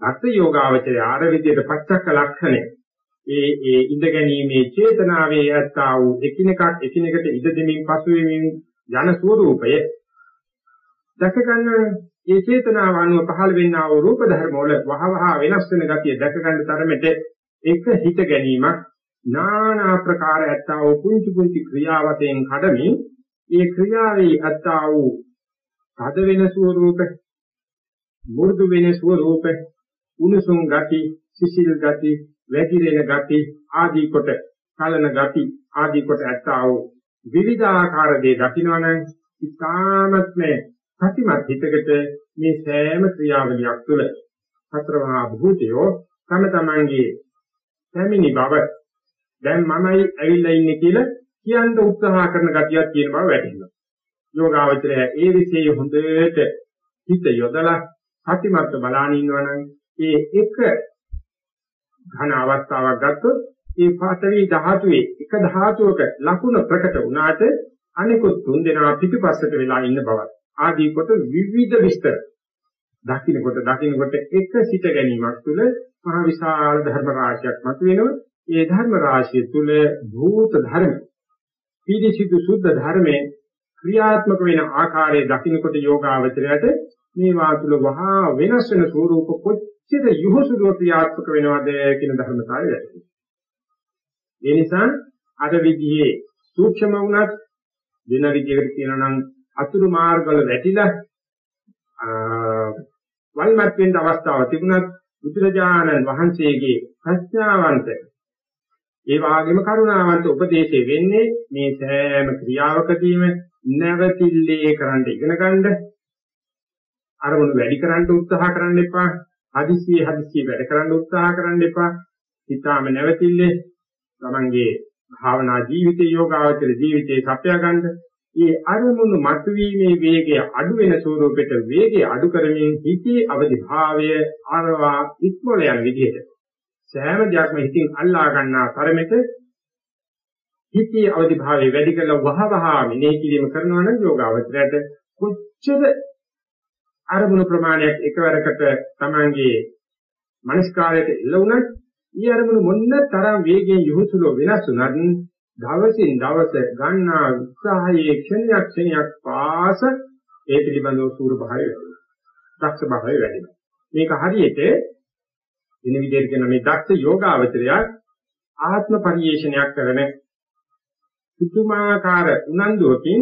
අර්ථ යෝගාවචරය ආර විදියට පච්චක්ක ලක්ෂණය ඒ ඒ ඉඳ ගැනීමේ චේතනාවේ යත්තා වූ එකිනෙකක් එකිනෙකට ඉඳ දෙමින් පසු වෙමින් යන ස්වરૂපය දැක ගන්න ඒ චේතනාව අනුව පහළ වෙන්නා වූ රූප ධර්ම වල වහවහ වෙනස් වෙන ගතිය දැක ගන්න තරමට ඒක හිත ගැනීමක් নানা ආකාර ඇත්තා වූ කුංචු කුංචි ක්‍රියාවතෙන් කඩමින් ඒ ක්‍රියාවේ ඇත්තා වූ තද වෙන ස්වરૂප මු르දු වෙන ස්වરૂප උණුසුම් ගති සිසිල් ගති වැగిරෙන ගති ආදී කොට කලන ගති ආදී කොට ඇත්තා වූ විවිධාකාර දේ දකින්නවනම් ඉතාමත්ම ප්‍රතිමත් හිතකට මේ සෑම ක්‍රියාවලියක් තුළ සතරමහා භූතයෝ තම තමන්ගේ පැමිණි බව දැන් මමයි ඇවිල්ලා ඉන්නේ කියලා කියන්න උත්සාහ කරන ගතියක් තියෙන බව වැටහෙනවා. යෝගාවචරය ඒ විශේෂ හොඳට හිත යොදලා සතිමත්ව බලාගෙන ඉන්නවනම් ඒ එක ඝන අවස්ථාවක් ගත්තොත් ඒ පඨවි ධාතුවේ එක ධාතුවක ලකුණ ප්‍රකට වුණාට අනිකුත් තුන් දෙනා පිටුපස්සට වෙලා ඉන්න බවත් ආදී කොට විවිධ විස්තර. දකින්නකොට දකින්නකොට එක සිට ගැනීමක් තුළ මහ විශාල ධර්ම රාශියක් මතුවෙනවා. ඒ ධර්ම රාශිය තුළ භූත ධර්ම පිරිසිදු සුද්ධ ධර්මයේ ක්‍රියාත්මක වෙන ආකාරයේ දකින්නකොට යෝගාවචරයට මේ වාතුල වහා වෙනස් වෙන ස්වરૂප කොච්චර යොහුසුදුව ක්‍රියාත්මක වෙනවද කියන ධර්මතාවය වැටහෙනවා. ඒ නිසා අර විදිහේ සූක්ෂම වුණත් වෙන විදිහකට කියනවා නම් අතුරු මාර්ගවල වැටිලා වල්මත් වෙන්න අවස්ථාවක් තිබුණත් බුදුරජාණන් වහන්සේගේ ප්‍රඥාවන්ත ඒ වාගේම කරුණාවන්ත උපදේශය වෙන්නේ මේ සෑම ක්‍රියාවකදීම නැවතිල්ලේ කරන්න ඉගෙන ගන්න අරමුණු වැඩි කරන්න උත්සාහ කරන්න එපා. හදිසියෙ හදිසියෙ වැඩ කරන්න උත්සාහ කරන්න එපා. හිතාම නැවතිල්ලේ තමන්ගේ භාවනා ජීවිතේ යෝගාවචර ජීවිතේ සපයා ගන්න මේ අරමුණු මතුවීමේ වේගය අඩු වෙන ස්වරූපෙට වේගය අඩු කරමින් හිතේ අවදිභාවය ආරවා ඉක්මොල යන විදිහට. සෑම දෙයක්ම හිතින් අල්ලා ගන්නා තරමට හිතේ අවදිභාවය වැඩි කරලා වහවහ මෙනෙහි කිරීම කරනවා නම් යෝගාවචරයට කොච්චර අරමුණු ප්‍රමාණයක් එකවරකට Tamange මනස්කාරයට එල්ල වුණත් ඊ අරමුණු මොන්න තරම් වේගයෙන් යොහුසුලෝ වෙනස් වුණත් දවසින් දවස ගන්නා උත්සාහයේ ක්ෂණයක් ක්ෂණයක් පාස ඒ පිළිබඳව සූර භාවය වැඩි. දක්ෂ භාවය වැඩි. මේක හරියට වෙන විදිහට කියන මේ දක්ෂ යෝගාවචරය ආත්ම පරිේශනයක් කරන පුදුමාකාර උනන්දුවකින්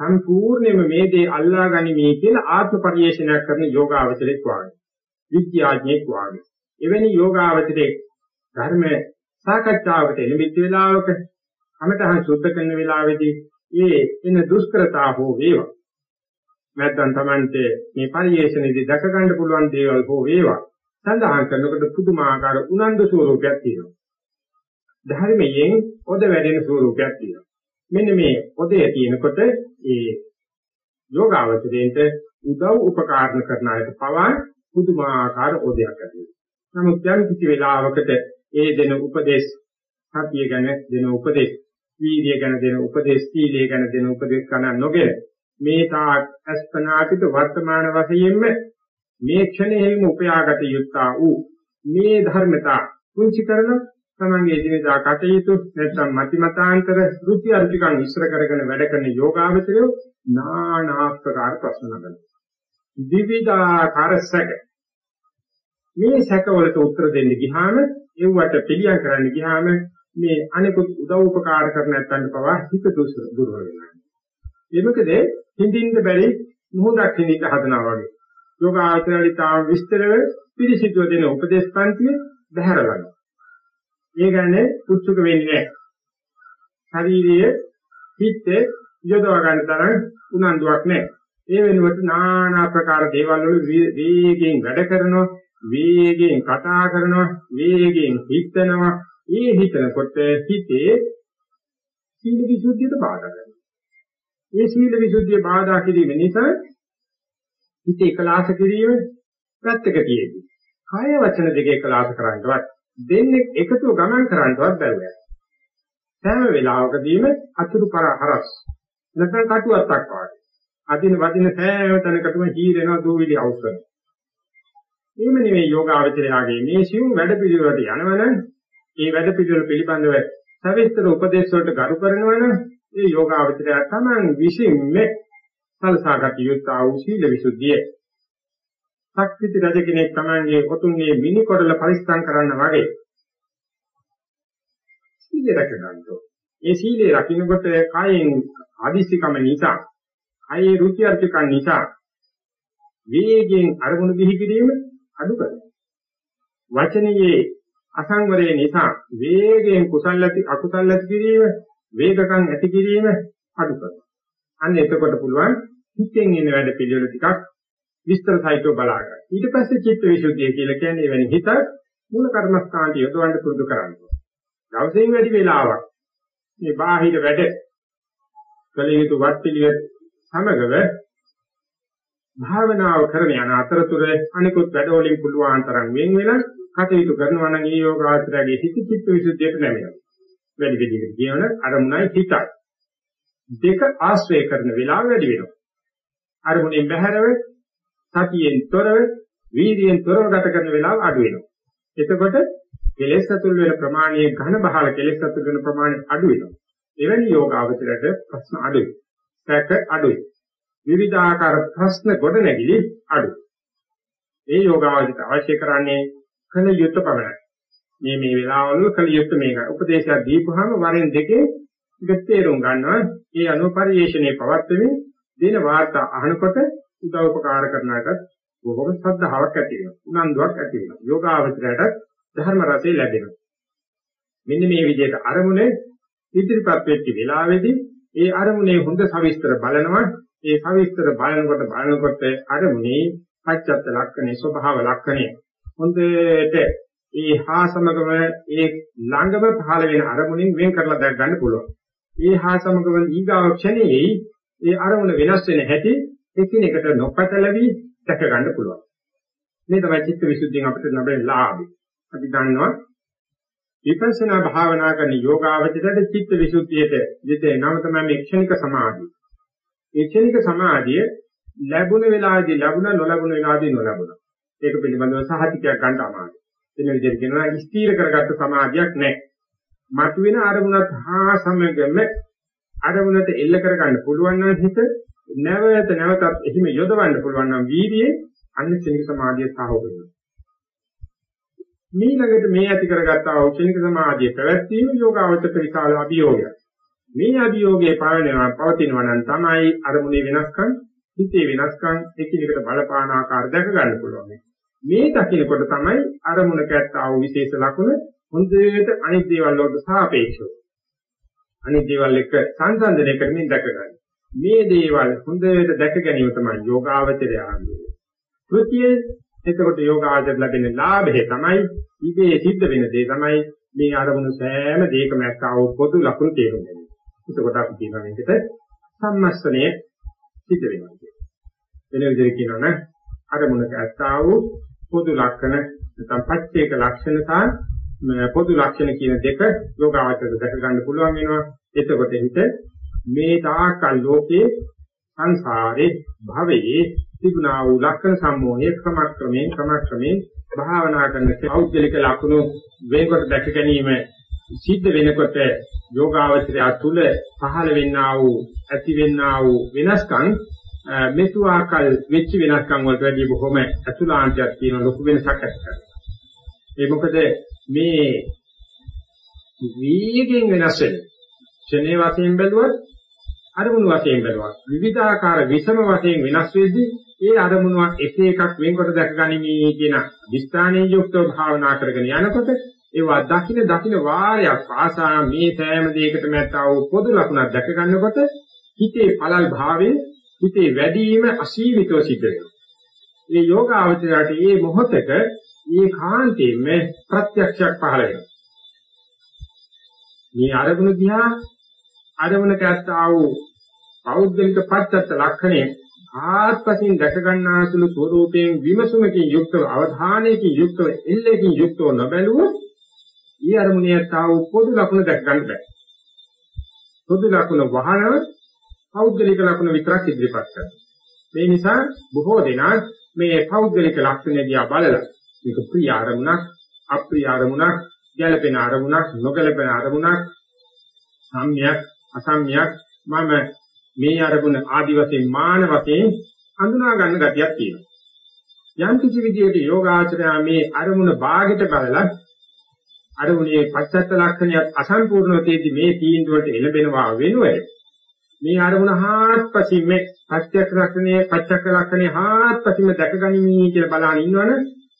සම්පූර්ණයෙන්ම මේ දේ අල්ලා ගනිමි කියලා ආත්ම පරිේශනයක් කරන යෝගාවචරයක් වාගේ. විද්‍යාඥයෙක් වාගේ. එවැනි යෝගාවචරයේ ධර්ම සාකච්ඡාවකට එළඹිච්ච වෙලාවක කමතහන් සුද්ධ කරන වෙලාවේදී ඒ එන දුෂ්කරතා හෝ වේවා නැත්නම් Tamante මේ පරිේශනයේදී දැක ගන්න පුළුවන් දේවල් හෝ වේවා සඳහන් කරනකොට පුදුමාකාර උනන්දු ස්වරූපයක් තියෙනවා. ධර්මයෙන් ඔද වැඩෙන ස්වරූපයක් තියෙනවා. මෙන්න මේ ඔදේ තියෙනකොට ඒ යෝගාවචරයෙන්ට උදව් උපකාරණ කරන අයට පවා පුදුමාකාර ඔදයක් ඇති වෙනවා. නමුත් යම් කිසි වෙලාවකට ඒ දෙන උපදේශ සතිය ගැන දෙන උපදේශ වීර්ය ගැන දෙන උපදේශ සීලය ගැන දෙන උපදේශ කන නොගෙන මේ තා අස්පනාතිත වර්තමාන වශයෙන්ම මේ ක්ෂණයෙහිම උපයාගත යුත්තා වූ මේ ධර්මතා කුංචි කරන තමන්ගේ ජීවිතා කටයුතු නැත්නම් මතිමතාන්තර ෘත්‍ය අර්ථිකන් ඉස්සර කරගෙන වැඩ කරන යෝගාවචරය නානා ආකාර ප්‍රශ්න නගන විවිධාකාර සැක මේ සැකවලට උත්තර දෙන්න ගියාම ඒවට පිළියම් කරන්න ගියාම මේ අනිකුත් උදව් උපකාර කර නැත්නම් පවා හිත දුර්වල වෙනවා. ඒ මොකද හින්දින්න බැරි මොහොතක් හින්දිට හදනවා වගේ. යෝගාචරණිතාව විස්තරව පිළිසිතුව දෙන උපදේශ පන්තිය බහැරලනවා. ඒ කියන්නේ උත්සුක වෙන්නේ නැහැ. ශාරීරිය හිත යොදවා ගන්න තරම් උනන්දුවක් නැහැ. ඒ වෙනුවට নানা ආකාර දේවල් වල වේගයෙන් වැඩ කරනවා, වේගයෙන් කතා කරනවා, වේගයෙන් හිතනවා, ඒ හිතනකොට හිතේ සීල විසුද්ධියට බාධා කරනවා. ඒ සීල විසුද්ධිය බාධා කිරීම නිසා හිත එකලාස කිරීම පැත්තක තියෙන්නේ. කය වචන දෙක එකලාස කරන්නවත් දෙන්නේ එකතුව ගමන් කරන්නවත් බැහැ. සෑම වෙලාවකදීම අතුරු පරහරස් නැත්නම් කටුවත්තක් වගේ. අදින වදින සෑම තැනකටම හීරෙනවා දූවිලි අවසන්. එහෙම නෙවෙයි යෝගාවචරයාගේ මේ සිවුම් වැඩ පිළිවෙලට යනවනම් මේ වැඩ පිළිවෙල පිළිබඳව සවිස්තර උපදේශ වලට ගරු කරනවා නම් ඒ යෝගාවචරය තමන් විසින්ම සලසාගත යුත්තා වූ සීල විසුද්ධිය. ශක්තිති රජ කෙනෙක් තමන්ගේ ඔතුන්ගේ මිනි කොරල පරිස්සම් කරන්න වගේ සීල රැක ගන්නෝ. ඒ සීලේ රකින්නකොට කායෙන් ආදිසිකම නිසා, කායේ රුචි අරුචිකම් නිසා වේගයෙන් අරමුණු දිහි කිරීම අඩු කරනවා. වචනයේ අසංවරය නිසා වේගයෙන් කුසල් ඇති අකුසල් ඇති කිරීම වේගකම් ඇති කිරීම අඩු කරනවා. අන්න එතකොට පුළුවන් හිතෙන් එන වැඩ පිළිවෙල ටිකක් විස්තර සහිතව බලා ගන්න. ඊට පස්සේ චිත්ත විසුද්ධිය කියලා කියන්නේ වෙන හිත මූල කර්මස්ථානට යොදවන්න පුරුදු කරනවා. දවසෙන් වැඩි වේලාවක් මේ බාහිර වැඩ කළ යුතු වත් පිළිවෙල සමගව භාවනාව කරන යන අතරතුර අනිකුත් වැඩවලින් පුළුවන් තරම් වෙන් වෙලා කටයුතු කරනවා නම් ඒ යෝගාචරයේ හිත චිත්ත විසුද්ධියට නැමෙනවා. වැඩි විදිහට කියවන අරමුණයි හිතයි. දෙක ආශ්‍රය කරන වෙලාව වැඩි වෙනවා. අරමුණෙන් බැහැරව සතියෙන් තොරව වීර්යයෙන් තොරව ගත කරන වෙලාව අඩු වෙනවා. එතකොට කෙලෙස් අතුල් වෙන ප්‍රමාණය ඝන බහල කෙලෙස් අතුල් වෙන ප්‍රමාණය අඩු වෙනවා. එවැනි යෝගාවචරයට ප්‍රශ්න අඩුයි. සැක අඩුයි. විවිධාකාර ප්‍රශ්න ගොඩ නැගිලි අඩුයි. ඒ යෝගාවචරයට අවශ්‍ය කරන්නේ කළ යුත්තේ පමණයි. මේ මේ වෙලාවවල කළ යුත්තේ මේකයි. උපදේශයක් දීපුවාම වරෙන් දෙකේ ඉත තේරුම් ගන්නවා. ඒ අනුව පරිශ්‍රණයේ පවත්වමින් දින වාර්තා අහනකොට උදව් උපකාර කරනාට බොහොම ශ්‍රද්ධාවක් ඇති වෙනවා. උනන්දුවක් ඇති වෙනවා. යෝගාවචරයට ධර්ම රසය ලැබෙනවා. මෙන්න මේ විදිහට අරමුණේ ඉදිරිපත් වෙච්ච වෙලාවේදී ඒ අරමුණේ හොඳ සවිස්තර බලනවා. ඒ සවිස්තර බලනකොට බලනකොට අරමුණේ පච්චත්ත ලක්ෂණේ ස්වභාව ලක්ෂණේ හොඳට ඒ හා සමගම ඒ ළඟම පහළ වෙන අරමුණින් වෙන් කරලා දැක් ගන්න පුළුවන්. ඒ හා සමගම ඊගාව ක්ෂණයේ ඒ අරමුණ වෙනස් වෙන හැටි එකිනෙකට නොපැටලවි දැක ගන්න පුළුවන්. මේ තමයි චිත්ත විසුද්ධියෙන් අපිට ලැබෙන ලාභය. අපි දන්නවා විපස්සනා භාවනා කරන යෝගාවචරයට චිත්ත විසුද්ධියට යෙදෙන නම තමයි මේ ක්ෂණික සමාධිය. ඒ ක්ෂණික සමාධිය ලැබුණ වෙලාවේදී ලැබුණා නොලැබුණ වෙලාවේදී නොලැබුණා. ඒක පිළිබඳව සහතිකයක් ගන්න අමාරුයි. එන විදිහට කියනවා ස්ථීර කරගත්ත සමාධියක් නැහැ. මතුවෙන අරමුණත් හා සමගම අරමුණට එල්ල කරගන්න පුළුවන් නම් හිත නැවත නැවතත් එහිම යොදවන්න පුළුවන් නම් වීර්යයේ අන්න ක්ෂණික සමාධිය සාහෝ වෙනවා. මේලකට මේ ඇති කරගත්තා වූ ක්ෂණික සමාධිය පැවැත්වීම යෝගාවචක විශාල අභියෝගයක්. මේ අභියෝගයේ පාලනය පවතිනවා නම් තමයි අරමුණේ වෙනස්කම්, හිතේ වෙනස්කම් එකිනෙකට බලපාන ආකාර දැක ගන්න පුළුවන්. මේ දකින්නකොට තමයි අරමුණක ඇත්තා වූ විශේෂ ලක්ෂණ හොඳට අනිත් දේවල් වලට සාපේක්ෂව අනිත් දේවල් එක්ක සංසන්දනය කරමින් දැක ගන්න. මේ දේවල් හොඳට දැක ගැනීම තමයි යෝගාවචරය ආන්නේ. ත්‍ෘතිය එතකොට යෝගාචර ලැබෙන ලාභය තමයි ඉබේ සිද්ධ වෙන දේ තමයි මේ අරමුණු සෑම දෙයකම ඇත්තව පොදු ලක්ෂණ තේරුම් ගැනීම. එතකොට අපි කියනවා මේකට සම්මස්තනය සිද්ධ වෙනවා කියන්නේ. වෙන විදිහට කියනවා නම් අරමුණක ඇත්තව පොදු ලක්ෂණ නැත්නම් පච්චේක ලක්ෂණ සහ පොදු ලක්ෂණ කියන දෙක යෝගාචරයට දැක ගන්න පුළුවන් වෙනවා. එතකොට හිත මේ තාකල් ලෝකේ සංසාරේ භවයේ තිබුණා වූ ලක්ෂණ සම්මෝහය ක්‍රමක්‍රමයෙන් ක්‍රමක්‍රමයෙන් භාවනා කරන පෞද්ගලික ලක්ෂණ වේගකට දැක ගැනීම සිද්ධ වෙනකොට යෝගාවචරය තුළ පහළ වෙන්නා වූ ඇති වෙන්නා වූ වෙනස්කම් මෙතු ආකල් වෙච්ච වෙනස්කම් වලට වැඩිය බොහොම අතුලාන්තයක් තියෙන ලොකු වෙනසක් ඇති කරනවා. ඒ මොකද මේ වීගෙන් වෙනස් වෙන ක්ෂණේ වශයෙන් බැලුවත් අරමුණු වශයෙන් බැලුවත් විවිධාකාර විෂම වශයෙන් වෙනස් වෙද්දී ඒ අරමුණු එක එකක් වෙන්කොට දැක ගනිමි කියන දිස්ත්‍රාණයේ යුක්තව භාවනා කරගෙන යනකොට ඒවා දකින්න දකින්න වාරයක් පාසා මේ සෑම දෙයකටම ඇත්තා වූ පොදු ලක්ෂණක් දැක ගන්නකොට හිතේ පළල් භාවයේ හිතේ වැඩිම අසීමිතව සිද්ධ වෙනවා. මේ යෝගාවචරයට මේ මොහොතක මේ කාන්තේම ප්‍රත්‍යක්ෂයක් පහළ වෙනවා. මේ අරමුණ දිහා අරමුණට ඇත්තා වූ පෞද්ගලික පච්චත්ත ලක්ෂණය ආත්පසින් දැක ගන්නාසුළු ස්වરૂපයෙන් විමසුමකින් යුක්තව අවධානයකින් යුක්තව එල්ලකින් යුක්තව නොබැලුවොත් ඊ අරමුණේ ඇත්තා වූ පොදු ලක්ෂණ දැක ගන්න බෑ. පොදු ලක්ෂණ වහනව පෞද්ගලික ලක්ෂණ විතරක් ඉදිරිපත් කරනවා. මේ නිසා බොහෝ දෙනා මේ පෞද්ගලික ලක්ෂණ දිහා බලලා මේක ප්‍රිය අරමුණක්, අප්‍රිය අරමුණක්, ගැළපෙන අරමුණක්, නොගැළපෙන අරමුණක්, සම්‍යක්, අසම්‍යක් මම මේ අරමුණ ආදි වශයෙන් මාන වශයෙන් හඳුනා ගන්න ගතියක් තියෙනවා. යම් කිසි විදියකට යෝගාචරය මේ අරමුණ භාගයට බලලා අරමුණේ පච්චත්ත ලක්ෂණයක් අසම්පූර්ණව තියෙද්දි මේ තීන්දුවට එළඹෙනවා වෙනුවට මේ අරමුණ හාත්පසින්ම පච්චත්ත ලක්ෂණයේ පච්චත්ත ලක්ෂණේ හාත්පසින්ම දැකගනිමි කියලා බලන ඉන්නවනේ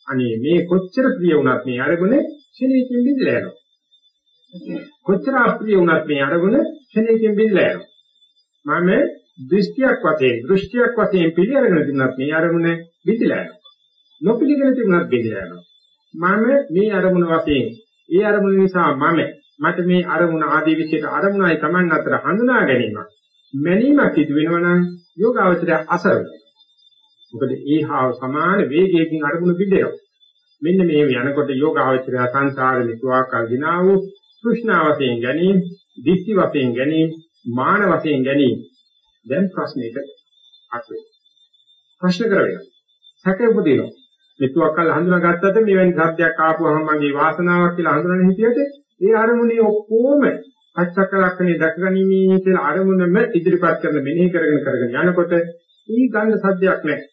අනේ මේ කොච්චර ප්‍රිය වුණත් මේ අරමුණ ශරීරයෙන් බිඳලා යනවා. කොච්චර අප්‍රිය වුණත් මේ අරමුණ ශරීරයෙන් බිඳලා යනවා. මම දෘෂ්ටියක් වශයෙන් දෘෂ්ටියක් වශයෙන් පිළිඅරගෙන තිබුණත් මේ අරමුණ විදිලා යනවා. නොපිළිගෙන තිබුණත් විදිලා යනවා. මම මේ අරමුණ වශයෙන් ඒ අරමුණ නිසා මම මට මේ අරමුණ ආදී විශේෂ අරමුණයි Taman අතර හඳුනා ගැනීම මැනීමක් සිදු වෙනවා නම් යෝගාවචරය අසර මොකද ඒහා සමාන වේගයකින් අරමුණ පිළිදෙනවා. මෙන්න මේ යනකොට යෝගාවචරය සංසාරේ විතුආකල් දිනා වූ තෘෂ්ණා වශයෙන් ගැනීම, දික්ටි වශයෙන් ගැනීම, මාන වශයෙන් ගැනීම දැන් ප්‍රශ්නයක අත්වේ. ප්‍රශ්න කරවෙනවා. සැකේ උපදිනවා. මෙතුක්කල් හඳුනාගත්තට මෙවැනි සත්‍යයක් ආපුවම මගේ වාසනාවක් කියලා හඳුනන හිතියට ඒ අරමුණේ ඔක්කොම පච්චකලක්ෂණේ දැකගනිමි කියලා අරමුණම ඉදිරිපත් කරන මෙනෙහි කරගෙන කරගෙන යනකොට ඊ ගන්න සද්දයක් නැහැ.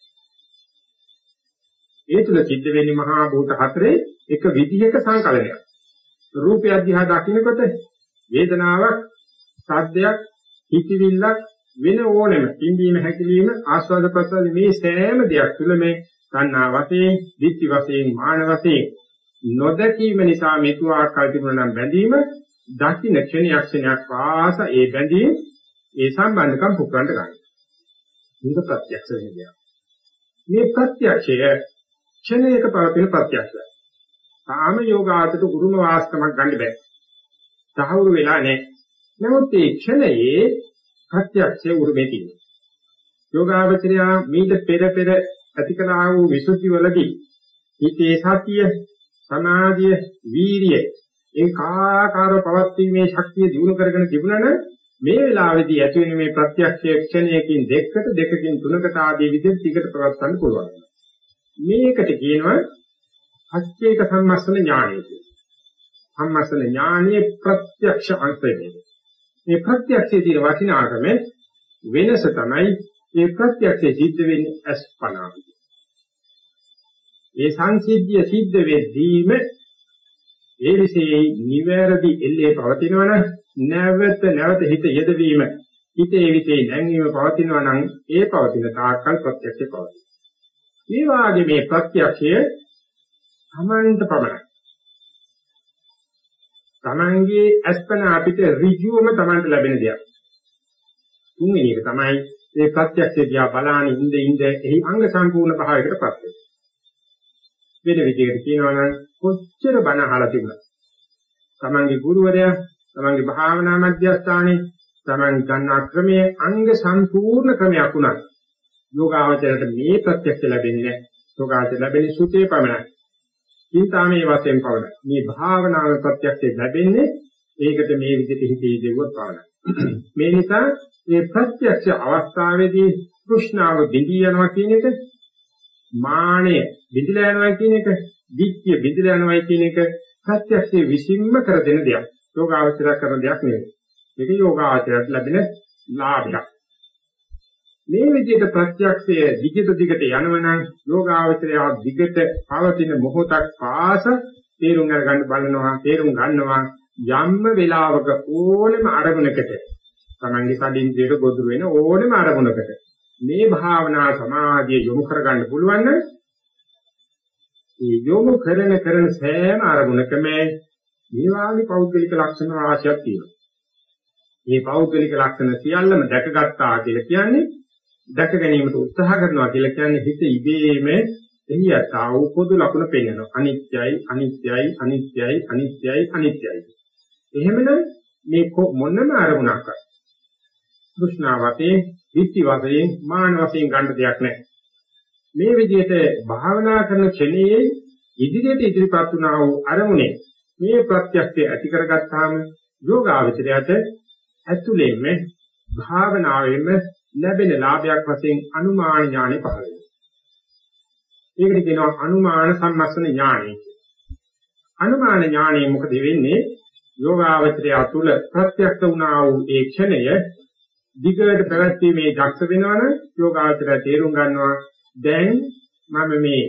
ඒ තුල සිද්ධ වෙන්නේ මහා භූත හතරේ එක විදිහක සංකලනයක්. රූපය අධ්‍යා දකින්නකොට වේදනාවක් සද්දයක්, හිතවිල්ලක් වෙන ඕනෙම පිම්බීම හැකිලිම ආස්වාද ප්‍රසාද මේ සෑම දෙයක් තුළ මේ සංනා වශයෙන්, ditthi වශයෙන්, මාන වශයෙන් නොදැකීම නිසා මෙතු ආකාර තිබුණා නම් බැඳීම දකින්න ක්ෂණයක් ක්ෂණයක් වාස ඒ බැඳීම ඒ සම්බන්ධකම් පුරන්න ගන්නවා. මේක ප්‍රත්‍යක්ෂ වෙන දෙයක්. මේ ප්‍රත්‍යක්ෂය ක්ෂණයක පවතින ප්‍රත්‍යක්ෂය. කාම යෝගාර්ථට ගුරුම වාස්තමක් ගන්න බෑ. තහවුරු වෙලා නැහැ. නමුත් මේ ක්ෂණයේ ප්‍රත්‍යක්ෂයේ උරුමේ තියෙනවා. යෝගාවචරය මීට පෙර පෙර ඇති කළා වූ විසුද්ධි වලදී හිතේ සතිය සමාධිය වීරිය ඒකාකාරව පවත්වීමේ ශක්තිය දිනු කරගෙන තිබුණා මේ වෙලාවේදී ඇති වෙන මේ ප්‍රත්‍යක්ෂ ක්ෂණයකින් දෙකකට දෙකකින් තුනකට ආදී විදිහට ටිකට පවත්වන්න පුළුවන්. මේකට කියනවා අච්චේක සම්මස්සන ඥානය කියලා. සම්මස්සන ඥානයේ ප්‍රත්‍යක්ෂ අංශය. මේ ප්‍රත්‍යක්ෂයේ තියෙන වටිනාකම වෙනස තමයි මේ ප්‍රත්‍යක්ෂයේ සිද්ධ වෙන්නේ අස්පනාවි. මේ සංසිද්ධිය සිද්ධ වෙද්දීම ඒ විශේෂයි නිවැරදි එල්ලේ පවතිනවනම් නැවත නැවත හිත යෙදවීම හිතේ විශේෂ නැංවීම පවතිනවා නම් ඒ පවතින තාක්කල් ප්‍රත්‍යක්ෂය පවතී. මේ වාගේ මේ ප්‍රත්‍යක්ෂය සමන්ත පමණයි. තමන්ගේ අස්පන අපිට ඍජුවම තමන්ට ලැබෙන දෙයක්. තුන්වෙනි එක තමයි මේ ප්‍රත්‍යක්ෂය දිහා බලාන ඉඳ ඉඳ එහි අංග සම්පූර්ණ භාවයකට පත් වෙනවා. වෙන විදිහකට කියනවා නම් කොච්චර බණ අහලා තිබුණා. තමන්ගේ ගුරුවරයා, තමන්ගේ භාවනා මධ්‍යස්ථානයේ තමන් ගන්නා ක්‍රමයේ අංග සම්පූර්ණ ක්‍රමයක් උනත් යෝගාවචරයට මේ ප්‍රත්‍යක්ෂ ලැබෙන්නේ නැහැ. යෝගාවචර ලැබෙන්නේ සුතේ පමණයි. චින්තාමේ වශයෙන් පවන. මේ භාවනාවේ ප්‍රත්‍යක්ෂය ලැබෙන්නේ ඒකට මේ විදිහට හිතේ දෙවොත් පවනයි. මේ නිසා මේ ප්‍රත්‍යක්ෂ අවස්ථාවේදී કૃષ્ණාව බිඳී යනවා කියන එක මානය බිඳලා යනවා කියන එක දික්කිය බිඳලා යනවා කියන එක ප්‍රත්‍යක්ෂයේ විසින්ම කර දෙන දෙයක්. යෝගාවචරය කරන දෙයක් නෙවෙයි. මේක යෝගාවචරයට ලැබෙන ලාභයක්. මේ විදිහට ප්‍රත්‍යක්ෂය දිගට දිගට යනවනම් යෝගාවචරය දිගට පවතින මොහොතක් පාස තේරුම් අරගන්න බලනවා තේරුම් ගන්නවා යම්ම වෙලාවක ඕනෙම අරමුණකට තමන්ගේ සඩින්දේට ගොදුරු වෙන ඕනෙම අරමුණකට මේ භාවනා සමාධිය යොමු කරගන්න පුළුවන් නම් මේ යොමු කරන කරන සෑම අරමුණකම මේ වාගේ පෞද්ගලික ලක්ෂණ රාශියක් තියෙනවා. මේ පෞද්ගලික ලක්ෂණ සියල්ලම දැකගත්තා කියලා කියන්නේ දැක ගැනීමට උත්සාහ කරනවා කියලා කියන්නේ හිත ඉබේම එහි යථා වූ පොදු ලක්ෂණ පෙන්වනවා. අනිත්‍යයි, අනිත්‍යයි, අනිත්‍යයි, අනිත්‍යයි, අනිත්‍යයි. එහෙමනම් මේ මොනම අරමුණක්වත් කෘෂ්ණාවතේ, විත්ති වශයෙන්, මාන වශයෙන් ගන්න දෙයක් නැහැ. මේ විදිහට භාවනා කරන ක්ෂණයේ ඉදිරියට ඉදිරිපත් වුණා වූ අරමුණේ මේ ප්‍රත්‍යක්ෂය ඇති කරගත්තාම යෝගාවචරයට ඇතුළෙන්ම භාවනාවෙම ලැබෙන ලාභයක් වශයෙන් අනුමාන ඥානෙ පහළ වෙනවා. ඒකට කියනවා අනුමාන සම්මස්සන ඥානෙ. අනුමාන ඥානෙ මොකද වෙන්නේ? යෝගාවචරය තුළ ප්‍රත්‍යක්ෂ වුණා වූ ඒ ක්ෂණය දිගට පැවැත්ීමේ දක්ෂ වෙනවනම් යෝගාවචරය තේරුම් ගන්නවා දැන් මම මේ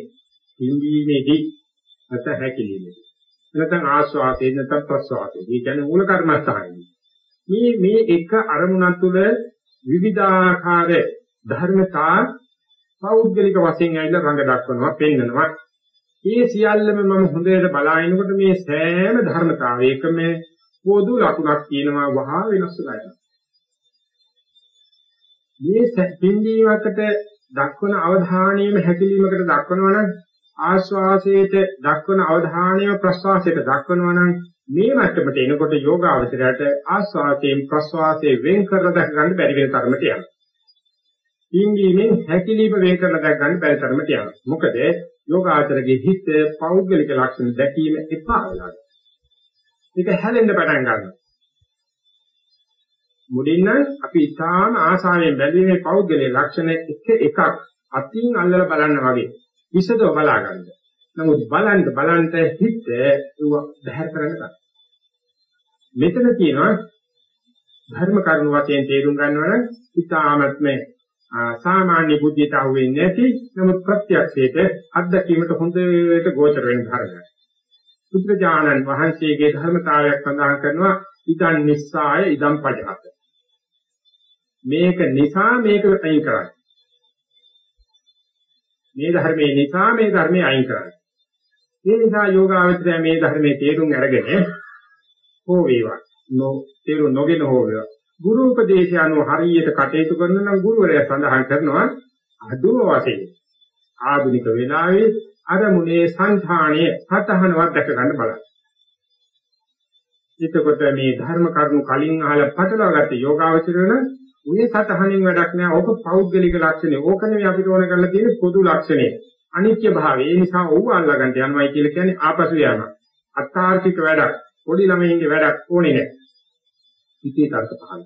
හිඳීමේදී නැත හැකිලිමේ නැත්නම් ආස්වාදේ නැත්නම් ප්‍රස්වාදේ. මේ කියන්නේ මූල කර්මස්ථානයේ. මේ මේ එක අරමුණක් තුළ විවිධාකාර ධර්මතා පෞද්ගලික වශයෙන් ඇවිල්ලා රඟ දක්වනවා පෙන්වනවා. මේ සියල්ලම මම හොඳට බලාගෙනකොට මේ සෑම ධර්මතාවයකම පොදු ලක්ෂණක් තියෙනවා වහා වෙනස් වෙලා යනවා. මේ පින්දීමකට දක්වන අවධානයේම හැකිලීමකට දක්වනවා නම් ආශ්වාසයට දක්වන අවධානය ප්‍රශ්වාසයට දක්වනවා නම් මේ මට්ටමට එනකොට යෝගාවචරයට ආස්වාදයෙන් ප්‍රස්වාසයෙන් වෙන් කරලා දැක ගන්න බැරි වෙන තරමට යනවා. ඉංගීමෙන් හැකිලිම වෙන් කරලා දැක ගන්න බැරි තරමට යනවා. මොකද යෝගාචරයේ හිත පෞද්ගලික ලක්ෂණ දැකීම එපා වෙනවා. ඒක හැලෙන්න පටන් ගන්නවා. මුලින්ම අපි ඉතාම ආසාවෙන් බැලුවේ පෞද්ගලික ලක්ෂණ එක එකක් අතින් අල්ලලා බලන්න වගේ විසදව බලා ගන්න. නමුත් බලන්න බලන්න හිත ඒව බහැර කරන්න ගන්න. මෙතන තියෙනවා ධර්ම කරුණු වශයෙන් තේරුම් ගන්නවා නම් ඉතාමත්ම සාමාන්‍ය බුද්ධියට අහු වෙන්නේ නැති නමුත් ප්‍රත්‍යක්ෂයට අත්දැකීමට හොඳට ගෝචර වෙන ධර්මයක්. පුත්‍රජානන් වහන්සේගේ ධර්මතාවයක් සඳහන් කරනවා ඉදන් නිස්සාය ඉදම් පජහත. මේක නිසා මේක අයින් කරන්න. මේ ධර්මයේ නිසා මේ ධර්මයේ අයින් කරන්න. ඒ නිසා යෝගාවචරය මේ ධර්මයේ තේරුම් අරගෙන හෝ වේවා නො තේරුම් නොගෙන හෝ වේවා ගුරු උපදේශය අනුව හරියට කටයුතු කරන නම් ගුරුවරයා සඳහන් කරනවා අදුම වශයෙන් ආධුනික වෙලාවේ අරමුණේ සංධානයේ සතහනවත් දැක ගන්න බලන්න. එතකොට මේ ධර්ම කරුණු කලින් අහලා පටලවාගත්ත යෝගාවචරණ ඔය සතහනින් වැඩක් නෑ. ඕක පෞද්ගලික ලක්ෂණය. ඕක නෙවෙයි අපිට ඕන කරලා තියෙන්නේ පොදු ලක්ෂණය. අනිත්‍ය භාවය. ඒ නිසා ඕව අල්ලගන්න යනවායි කියලා කියන්නේ ආපසු යනවා. අත්තාර්ථික වැඩක්. පොඩි ළමයින්ගේ වැඩක් ඕනේ නෑ. ඉතී තර්ක පහළ.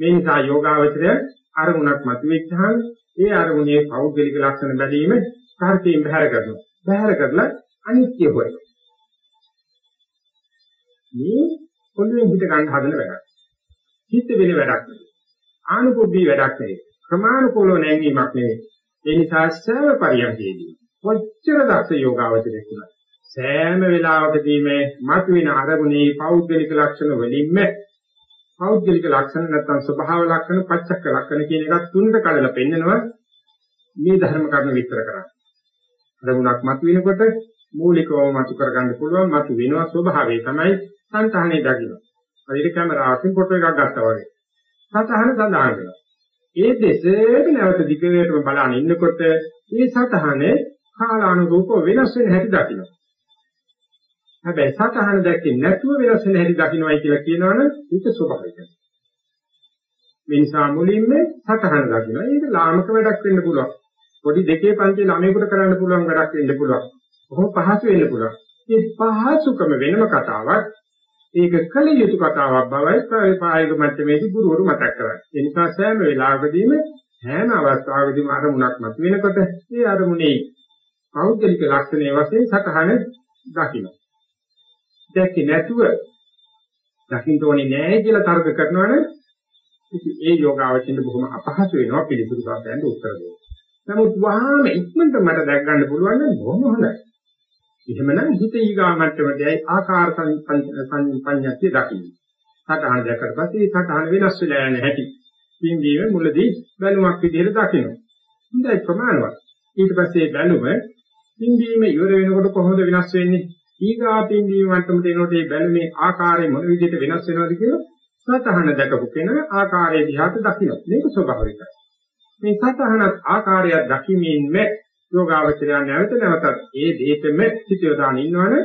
මේ නිසා යෝගාවචරය අරමුණක් මතුවෙච්චහම ඒ අරමුණේ පෞද්ගලික ලක්ෂණ බැලීම තර්කයෙන් බැහැර කරනවා. බැහැර කරලා අනිත්‍ය හොයනවා. මේ පොළවෙන් හිත ගන්න හදන වැඩක්. හිත වෙන වැඩක් නෙවෙයි. ආනුභවී වැඩක් නෙවෙයි. ක්‍රමානුකූලව නැංගීමක් නෙවෙයි. ඒ නිසා සෑම පරියන්කේදී කොච්චර දක්ෂ යෝගාවචරයක් වුණත් සෑම වෙලාවකදීම මතුවෙන අරමුණේ පෞද්ගලික ලක්ෂණ වලින්ම පෞද්ගලික ලක්ෂණ නැත්නම් ස්වභාව ලක්ෂණ පච්චක්ක ලක්ෂණ කියන එකත් තුනට කඩලා පෙන්නනවා මේ ධර්ම කර්ම විස්තර කරන්නේ. අරමුණක් මතුවෙනකොට මූලිකවම මතු කරගන්න පුළුවන් මතු වෙනවා ස්වභාවය තමයි සංතහනේ දකින්න. හරියට කැමරාවකින් ෆොටෝ එකක් ගත්තා වගේ. සතහන සඳහන් වෙනවා. ඒ දෙසේම නැවත දිගටම බලන ඉන්නකොට මේ සතහනේ කාලානුරූප වෙනස් වෙන හැටි දකින්න. හැබැයි සතහන දැක්කේ නැතුව වෙනස් වෙන හැටි දකින්නයි කියලා කියනවනම් ඒක ස්වභාවිකයි. මේ නිසා මුලින්ම සතහන දකින්න. ඒක ලාමක වැඩක් වෙන්න පුළුවන්. පොඩි දෙකේ පන්ති ළමයෙකුට කරන්න පුළුවන් වැඩක් වෙන්න පුළුවන්. කොහොම පහසු වෙන්න පුළුවන්. මේ පහසුකම වෙනම කතාවක්. ඒක කල යුතු කතාවක් බවයි පායක මැත්තේදී ගුරුවරු මතක් කරන්නේ. ඒ නිසා සෑම වෙලාවකදීම හැම අවස්ථාවකදීම අරමුණක් මත වෙනකොට ඒ අරමුණේ පෞද්ගලික ලක්ෂණයේ වශයෙන් සතහන දකින්න. දැක්කේ නැතුව දකින්න ඕනේ නැහැ කියලා තර්ක කරනවනේ ඉතින් ඒ යෝගාවචින්ද බොහොම අපහසු වෙනවා පිළිතුරු සාපයන්ට උත්තර දෙන්න. නමුත් වහාම ඉක්මනට මට දැක් ගන්න පුළුවන් නම් බොහොම හොඳයි. එහෙමනම් හිත ඊගා මට්ටමටයි ආකාර සංපඤ්ඤත්‍ය දකින්න. සටහන දැක්කට පස්සේ සටහන වෙනස් වෙලා යන හැටි. පින්වීම මුලදී බැලුමක් විදිහට දකින්න. හොඳයි ප්‍රමාණවත්. ඊට පස්සේ බැලුම පින්වීම ඉවර වෙනකොට කොහොමද වෙනස් වෙන්නේ? ඊගා පින්වීම මට්ටමට එනකොට මේ බැලුමේ ආකාරය මොන විදිහට වෙනස් වෙනවද කියලා සටහන දැකපු කෙනා ආකාරයේ දිහාට දකින්න. මේක ස්වභාවිකයි. මේ සතහනත් ආකාරයක් දකිමින්ම යෝගාවචරය නැවත නැවතත් ඒ දෙයටම සිත යොදාන ඉන්නවනේ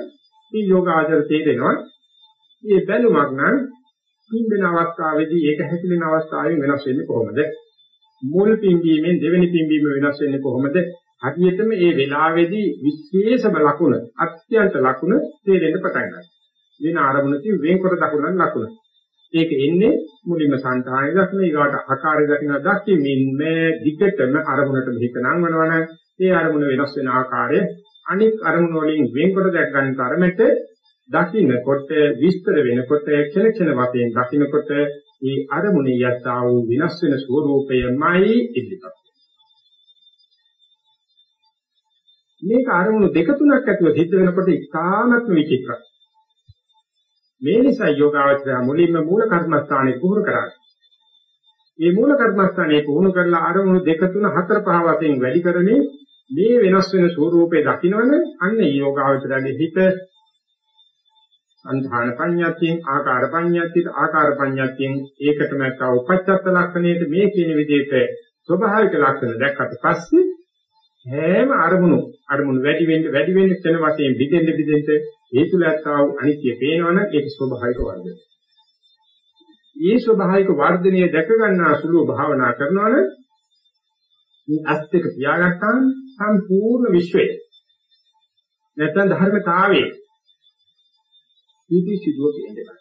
මේ යෝගාචර තේරෙනවා මේ බැලුමක් නම් පින්බෙන අවස්ථාවේදී ඒක හැසිරෙන අවස්ථාවෙන් වෙනස් වෙන්නේ කොහොමද? මුල් පින්බීමෙන් දෙවෙනි පින්බීම වෙනස් වෙන්නේ කොහොමද? හදියටම මේ වෙලාවේදී විශේෂම ලකුණ අත්‍යන්ත ලකුණ තේරෙන්න පටන් ගන්නවා. වෙන ආරමුණකින් වෙන්කොට දකුණන් ලකුණ. ඒක එන්නේ මුලින්ම සංතානය දක්න ඊගාට ආකාරය දකින්න දක්කීමින් මේ දිගටම අරමුණට මෙහිත නංවනවන ඒ අරමුණ වෙනස් වෙන ආකාරය අනික් අරමුණ වලින් වෙන්කොට දැක් ගන්න තරමට දකින්නකොට විස්තර වෙනකොට ක්ෂණ ක්ෂණ වශයෙන් දකින්නකොට මේ අරමුණේ යත්තා වූ විනාශ වෙන ස්වરૂපයමයි ඉදිරිපත් මේක අරමුණු දෙක තුනක් ඇතුව සිද්ධ වෙනකොට ඉතාමත්ම විචිත්‍රයි. මේ නිසා යෝගාවචරය මුලින්ම මූල කර්මස්ථානයේ පුහුණු කරන්නේ. මේ මූල කර්මස්ථානයේ පුහුණු කරලා අරමුණු දෙක තුන හතර පහ වශයෙන් වැඩි කරන්නේ මේ වෙනස් වෙන ස්වરૂපේ දකින්නවනේ අන්න යෝගාවචරයේ හිත අන්ධාන පඤ්ඤාතියෙන් ආකාර පඤ්ඤාතියට ආකාර පඤ්ඤාතියෙන් ඒකටම තව උපච්ඡත්ත ලක්ෂණයට මේ කියන විදිහට ස්වභාවික ලක්ෂණ දැක්කට පස්සේ හැම අරමුණු අරමුණු වැඩි වෙන්න වැඩි වෙන්න යන වශයෙන් බිදෙන්න බිදෙන්න ඒ තුල ඇත්තව අනිත්‍ය පේනවනම් ඒක ස්වභාවික වර්ධනය. මේ ස්වභාවික වර්ධනය දැක ගන්නා සුළු භාවනා කරනවනම් මේ අස්තික පියාගත්තාම සම්පූර්ණ විශ්වය නැත්නම් ධර්මතාවයේ ඉති සිදුව කියන්නේ.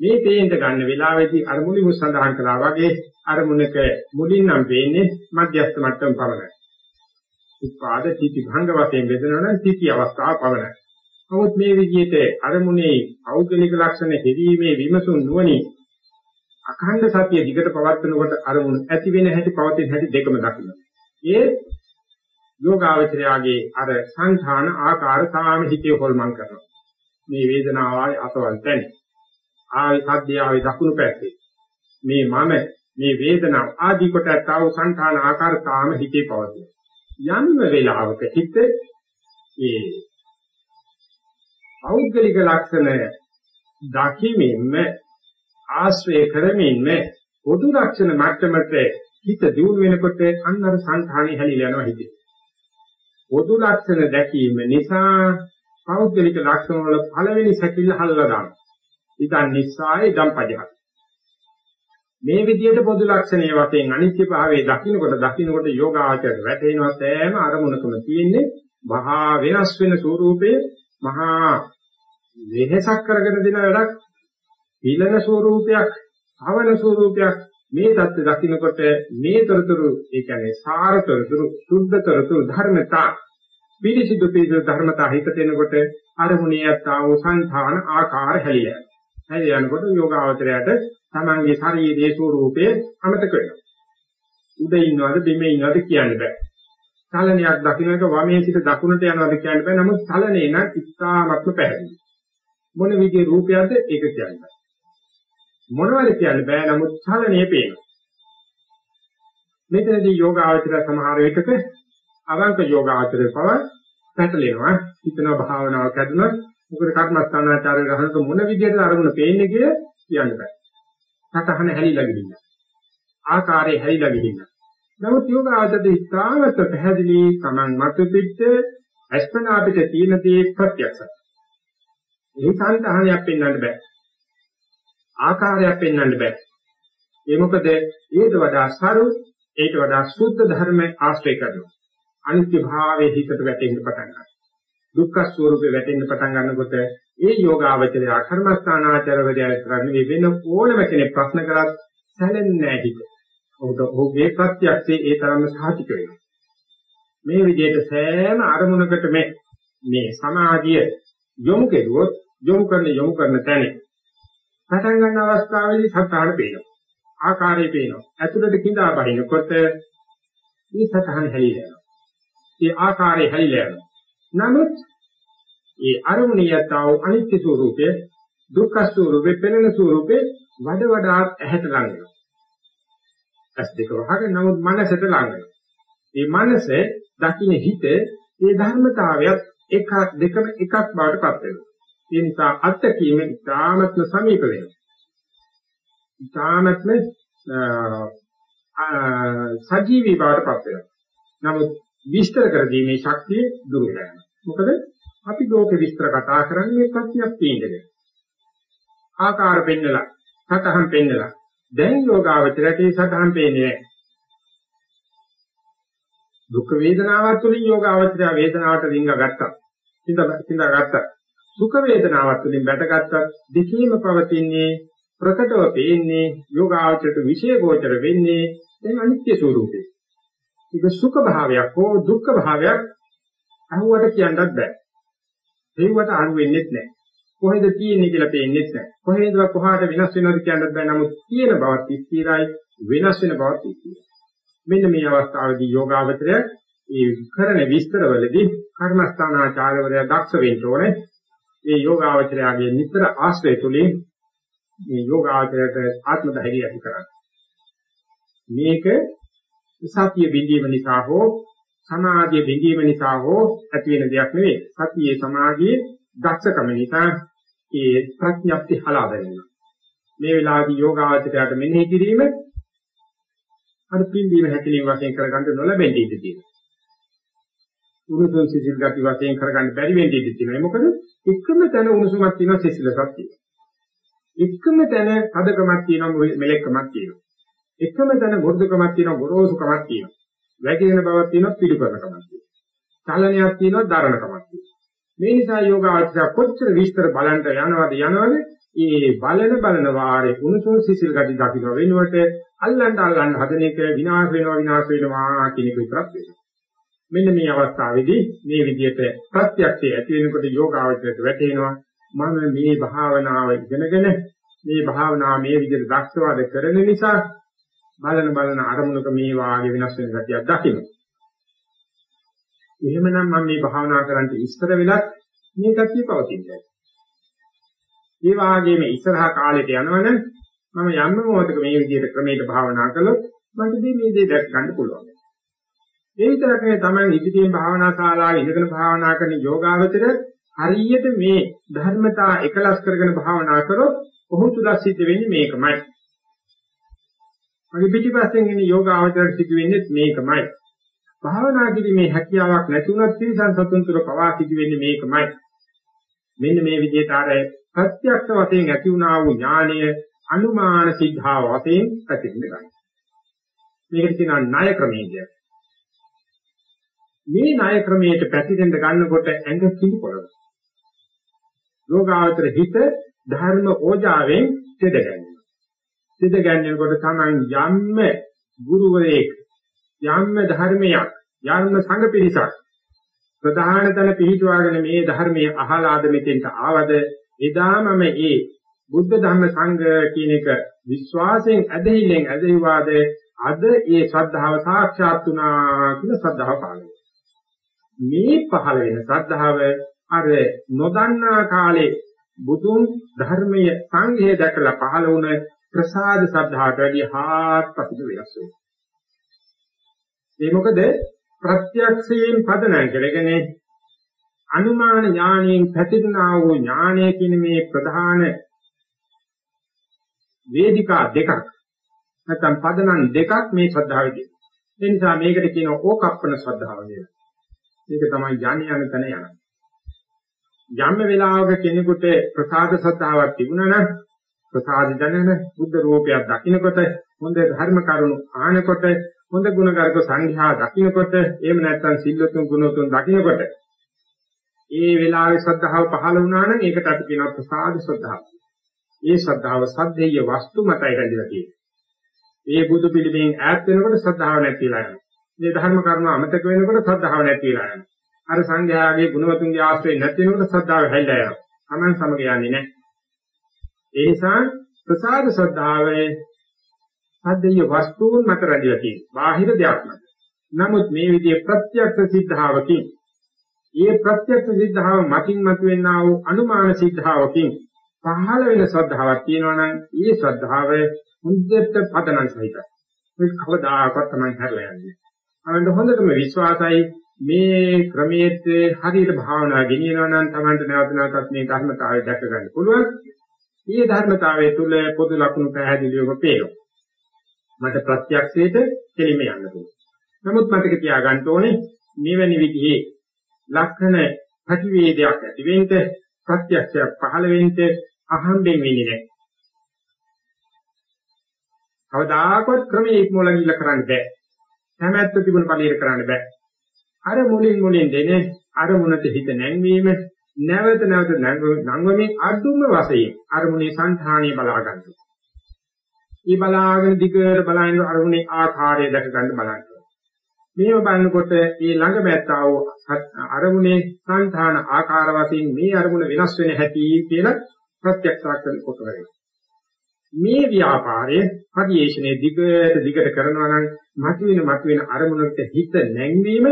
මේ තේින්ද ගන්න වෙලාවේදී අරමුණු සඳහන් කළා වගේ අරමුණක මුලින් නම් වෙන්නේ මධ්‍යස්ථ මට්ටම පමණයි. උපාද තීති භංග වශයෙන් බෙදනවා නම් තීති අවස්ථාව පවණයි. නමුත් මේ විදිහට අරමුණේ පෞද්ගලික ලක්ෂණ හෙවීමේ විමසුන් නුවණින් අඛණ්ඩ සතිය දිගට පවත්වනකොට අරමුණ ඇති වෙන හැටි පවතින හැටි දෙකම දකින්න. ඒ යෝගාවචරයාගේ අර සංඛාන ආකාර තාම හිතේ හොල්මන් කරනවා. මේ වේදනාවයි අතවල් තැන. ආයි සද්දයාවේ දකුණු පැත්තේ. මේ මම මේ වේදනාව ආදී කොට තව සංඛාන ආකාර තාම හිතේ පවතිනවා. යම් වෙලාවක හිත ඒ පෞද්ගලික ලක්ෂණ දකිමින්ම ආශ්‍රය කරමින්ම පොදු ලක්ෂණ මට්ටමට හිත දියුණු වෙනකොට අන්න අර සංඛාණි හැලිලා යනවා හිතේ. පොදු ලක්ෂණ දැකීම නිසා පෞද්ගලික ලක්ෂණ වල පළවෙනි සැකිල්ල හල්ලා දානවා. ඉතින් නිස්සාය ධම්පජහ. මේ විදිහට පොදු ලක්ෂණයේ වශයෙන් අනිත්‍යභාවයේ දකින්නකොට දකින්නකොට යෝගාචරයට වැටෙනවා සෑම අරමුණකම තියෙන්නේ මහා වෙනස් වෙන ස්වરૂපයේ මහා වෙහසක් කරගෙන දෙන වැඩක් ඊළන ස්වરૂපයක් භවන ස්වરૂපයක් මේ தත්ත්ව දකින්නකොට මේ තොරතුරු ඒ කියන්නේ සාරතරතුරු සුද්ධතරතුරු ධර්මතා පිරිසිදු පිරිසිදු ධර්මතා හිතට එනකොට අරමුණියත් ආව සංධාන ආකාර හැලිය. හැලිය යනකොට යෝගාචරයට තමන්ගේ ශරීරයේ ස්වરૂපය අමතක වෙනවා. උඩ ඉන්නවද බිමේ ඉන්නවද කියන්න බෑ. චලනයක් දකින්නක වමේ සිට දකුණට යනවද කියන්න බෑ. නමුත් චලනේ නම් ඉස්තාමත්ම පැහැදිලි. මොන විදිහේ රූපයක්ද ඒක කියන්න බෑ. මොනවද කියන්න බෑ. නමුත් චලනේ පේනවා. මෙතනදී යෝගාවචර සමහර විටක අවංක යෝගාවචරේ පව පැටලෙනවා. හිතන භාවනාව කැඩුනොත් මොකද කර්මස්ථානාචාරය ගහනකොට මොන විදිහට අරමුණ පේන්නේ කිය කියන්න බෑ. සතහන හැලිලා ගිහින්. ආකාරය හැලිලා ගිහින්. නමුත් යෝගාචරයේ ඉස්තාවත පැහැදිලි Taman මත පිට අස්පනා පිට තියෙන දේ ප්‍රත්‍යක්ෂයි. ඒ සංතහනයක් පෙන්වන්න බෑ. ආකාරයක් පෙන්වන්න බෑ. ඒ මොකද ඊට වඩා සරු ඊට වඩා සුද්ධ ධර්ම ආශ්‍රය කරනවා. අනිත්‍ය භාවයේ හිතට වැටෙන්න පටන් ගන්නවා. දුක්ඛ ස්වરૂපේ වැටෙන්න පටන් ගන්නකොට ඒ යෝගාවචරය කර්මස්ථානාචරවදය කරන්නේ වෙන ඕනම කෙනෙක් ප්‍රශ්න කරත් සැලෙන්නේ නැහැ හිත. ඔහුට ඔහුගේ ප්‍රත්‍යක්ෂයේ ඒ තරම්ම සාහිතික වෙනවා. මේ විදිහට සෑම අරමුණකට මේ මේ සමාධිය යොමු කෙරුවොත් යොමු කරන යොමු කරන තැන පටන් ගන්න අවස්ථාවේදී සත්‍තාන පේනවා. ආකාරය පේනවා. ඇතුළට කිඳා බහිනකොට මේ සතහන හැලිලා යනවා. ඒ ආකාරය හැලිලා යනවා. නමුත් ඒ අරමුණේ යතාව අනිත්‍ය ස්වરૂපය දුක්ඛ ස්වરૂපේ පෙනෙන ස්වરૂපේ වඩ වඩා ඇහැට ලඟ වෙනවා. ඇස් දෙක වහගෙන නමුත් මනසට ලඟ වෙනවා. මේ මනස දකින්න හිත මේ ධර්මතාවයත් එක දෙකම එකක් බවට පත් වෙනවා. ඒ නිසා අත්ත කීමේ ඉතාමත්ම සමීප වෙනවා. ඉතාමත්ම සජීවී බවට පත් වෙනවා. නමුත් විස්තර කර දීමේ ශක්තිය දුර්වලයි. මොකද අපි ලෝක විස්තර කතා කරන්නේ මේ ප්‍රත්‍යක් තියෙන්නේ. ආකාර පෙන්නලා, සතහන් පෙන්නලා. දැන් යෝගාවචරයට ඒ සතහන් පේන්නේ නැහැ. දුක් වේදනාවත් තුළින් යෝගාවචරය වේදනාවට රිංග ගත්තා. සිඳ සිඳ ගත්තා. සුඛ වේදනාවත් තුළින් වැටගත්තා. දෙකීම පවතින්නේ ප්‍රකටව පේන්නේ යෝගාවචරයට විශේෂෝචර වෙන්නේ දැන් අනිත්‍ය ස්වરૂපේ. ඒක සුඛ භාවයක් හෝ දුක්ඛ භාවයක් අහුවට කියන්නත් බෑ. දෙවිවට අහු වෙන්නේ නැහැ. කොහෙද තියෙන්නේ කියලා පේන්නේ නැහැ. කොහෙද කොහාට වෙනස් වෙනවද කියන්නත් බෑ. නමුත් තියෙන බවත් ස්ථිරයි වෙනස් වෙන බවත් ස්ථිරයි. මෙන්න මේ අවස්ථාවේදී යෝගාවචරය ඒ කරන විස්තරවලදී කර්මස්ථානාචාරවලය දක්ෂ වෙන්න ඕනේ. මේ යෝගාවචරයගේ නිතර ආශ්‍රය තුලින් මේ යෝගාචරයට ආත්ම ධෛර්යය ඇති කරගන්න. මේක සතිය බිඳීම නිසා හෝ සමාධිය බිඳීම නිසා හෝ ඇති වෙන දෙයක් නෙවෙයි. සතියේ සමාධියේ දක්ෂකම නිසා ඒ ප්‍රඥප්ති හලා දැනෙනවා. මේ වෙලාවේදී යෝගාචරයට මෙනෙහි කිරීම අර පින්දීම හැකලීම වශයෙන් කරගන්න නොලැබෙන්නේ ඉඳී තියෙනවා. උණුසුම් සිසිල් ගති වශයෙන් කරගන්න බැරි වෙන්නේ ඉඳී තියෙනවා. මොකද එකම තැන උණුසුමක් තියෙනවා සිසිලසක් තියෙනවා. එකම තැන කදකමක් තියෙනවා මෙලෙක්කමක් තියෙනවා. එකම තැන මුර්ධකමක් තියෙනවා ගොරෝසුකමක් තියෙනවා. වැగిරෙන බවක් තියෙනවා පිළිපරකමක් තියෙනවා. චලනයක් තියෙනවා දරණකමක් තියෙනවා. මේ නිසා යෝගාචර කොච්චර විස්තර බලන්න යනවද යනවද ඒ බලන බලන වාරේ කුණුසුම් සිසිල් ගති දකින්න වෙනුවට අල්ලන්න අල්ලන්න හදන එක විනාශ වෙනවා විනාශ වෙනවා කියන එක විතරක් වෙනවා. මෙන්න මේ අවස්ථාවේදී මේ විදිහට ප්‍රත්‍යක්ෂය ඇති වෙනකොට යෝගාවචරයට වැටෙනවා මම මේ භාවනාව ඉගෙනගෙන මේ භාවනාව මේ විදිහට දක්ෂවාද කරන නිසා බලන බලන අරමුණක මේ වාගේ වෙනස් වෙන ගතියක් දකින්න. එහෙමනම් මම මේ භාවනා කරන්ට ඉස්සර වෙලත් මේ ගතිය පවතින්නේ. ඒ වාගේම ඉස්සරහා කාලෙට යනවනම් මම යම් මොහොතක මේ විදිහට ක්‍රමයකට භාවනා කළොත් මට මේ දේ දැක් ගන්න පුළුවන්. ඒ විතරක් නෙවෙයි තමයි ඉදිරියෙන් භාවනා ශාලාවේ ඉඳගෙන භාවනා කරන යෝගාවචර හරියට මේ ධර්මතා එකලස් කරගෙන භාවනා කරොත් ඔහු තුල සිද්ධ වෙන්නේ මේකමයි. මගේ පිටිපස්සෙන් එන යෝගාවචරයට සිද්ධ වෙන්නේ මේකමයි. භාවනා කිරීමේ හැකියාවක් නැති වුණත් තිරසන් සතුන් තුර පවා සිද්ධ වෙන්නේ මේකමයි. මෙන්න මේ විදිහට අර ප්‍රත්‍යක්ෂ වශයෙන් ඇති වුණා වූ ඥානය අනුමාන සිද්ධා වශයෙන් පැතිරෙන්න ගන්නවා. මේකට කියනවා ණය ක්‍රමය කියලා. මේ ණය ක්‍රමයට පැතිරෙන්න ගන්නකොට ඇඟ කිලිපොළනවා. යෝගාවතර හිත ධර්ම ඕජාවෙන් තෙද ගැන්වෙනවා. තෙද ගැන්වෙනකොට තමයි යම්ම ගුරුවරයෙක් යම්ම ධර්මයක් යම්ම සංඝ පිරිසක් ප්‍රධාන තන පිළිතුවාගෙන මේ ධර්මයේ අහලාද මෙතෙන්ට ආවද එදාමම ඒ බුද්ධ ධර්ම සංඝ කියන එක විශ්වාසයෙන් ඇදහිල්ලෙන් ඇදහිවාද අද ඒ ශ්‍රද්ධාව සාක්ෂාත් වුණා කියන ශ්‍රද්ධාව පහළ මේ පහළ වෙන ශ්‍රද්ධාව අර නොදන්නා කාලේ බුදුන් ධර්මයේ සංඝය දැකලා පහළ වුණ ප්‍රසාද ශ්‍රද්ධාවට වැඩිය හාත්පසින් වෙනස් වෙනවා. ඒ මොකද ප්‍රත්‍යක්ෂයෙන් පදනම් කරගෙන අනුමාන ඥාණයෙන් පැතිරෙනා වූ ඥානය කියන මේ ප්‍රධාන වේදිකා දෙකක් නැත්නම් පදනම් දෙකක් මේ ශ්‍රද්ධාවේදී. ඒ නිසා මේකට කියනවා ඕකප්පන ශ්‍රද්ධාව කියලා. මේක තමයි ඥානිය යන තැන යන. යම් වෙලාවක කෙනෙකුට ප්‍රසාද ශ්‍රද්ධාවක් තිබුණා නම් ප්‍රසාද දැනන බුද්ධ රූපයක් දකින්නකොට හොඳ ධර්ම කරුණු ආනකොට හොඳ ගුණගරුක සංඝයා දකින්නකොට එහෙම නැත්නම් සිල්වතුන් ගුණතුන් දකින්නකොට ඒ වෙලාවේ ශ්‍රද්ධාව පහළ වුණා නම් ඒකට අපි කියනවා ප්‍රසාද ශ්‍රද්ධාව. ඒ ශ්‍රද්ධාව සද්දේය වස්තු මතයි රැඳිලා තියෙන්නේ. ඒ බුදු පිළිමයෙන් ඈත් වෙනකොට ශ්‍රද්ධාව නැතිලා යනවා. මේ ධර්ම කර්ම අමතක වෙනකොට ශ්‍රද්ධාව නැතිලා යනවා. අර සංඝයාගේ ගුණවතුන්ගේ ආශ්‍රය නැති වෙනකොට ශ්‍රද්ධාව හැල්ලා යනවා. Taman සමග යන්නේ නැහැ. ඒ නිසා ප්‍රසාද ශ්‍රද්ධාවේ සද්දේය වස්තුන් මත රැඳිලා තියෙනවා. බාහිර දෙයක් නෙවෙයි. නමුත් මේ විදිහේ ප්‍රත්‍යක්ෂ සිද්ධාවකින් ඒ ප්‍රත්‍යක්ෂ සිද්ධාව මතින් මතුවෙනා වූ අනුමාන සිද්ධාවකින් පහළ වෙන ශ්‍රද්ධාවක් තියෙනවා නම් ඒ ශ්‍රද්ධාව හොඳට පදනම් සහිතයි. ඒක කවදාකවත් තමයි හැරලා යන්නේ. අවන්ට හොඳටම විශ්වාසයි මේ ක්‍රමයේත් හරියට භාවනා ගෙනියනවා නම් Tamanට නැවත නැවතත් මේ ධර්මතාවය දැක ගන්න පුළුවන්. මේ ධර්මතාවය තුල පොදු ලක්ෂණ පැහැදිලිවම පේනවා. මට ප්‍රත්‍යක්ෂයට කෙලිම යන්න පුළුවන්. නමුත් මතක තියාගන්න ඕනේ මෙවැනි විදිහේ ලක්ෂණ ප්‍රතිවේදයක් ඇති වෙන්න ප්‍රත්‍යක්ෂයක් පහළ වෙන්න අහම්බෙන් වෙන්නේ නැහැ. කවදාකවත් ක්‍රමයේ ඉක්මවල ගිහිල්ලා කරන්න බෑ. හැමැත්ත තිබුණ පළියට කරන්න බෑ. අර මුලින් මුලින් දෙන අරමුණට හිත නැංවීම නැවත නැවත නංවමින් අඩුම වශයෙන් අරමුණේ සංධානීය බලා ගන්නවා. මේ බලාගෙන දිගට බලන අරමුණේ ආකාරය දැක ගන්න බලන්න. මේව බලනකොට මේ ළඟ බැත්තා වූ අරමුණේ සංධාන ආකාර වශයෙන් මේ අරමුණ වෙනස් වෙන හැටි කියලා ප්‍රත්‍යක්ෂ කරනකොට වෙනවා. මේ ව්‍යාපාරය පරිේශනයේ දිගට දිගට කරනවා නම් මතුවෙන මතුවෙන අරමුණට හිත නැංවීම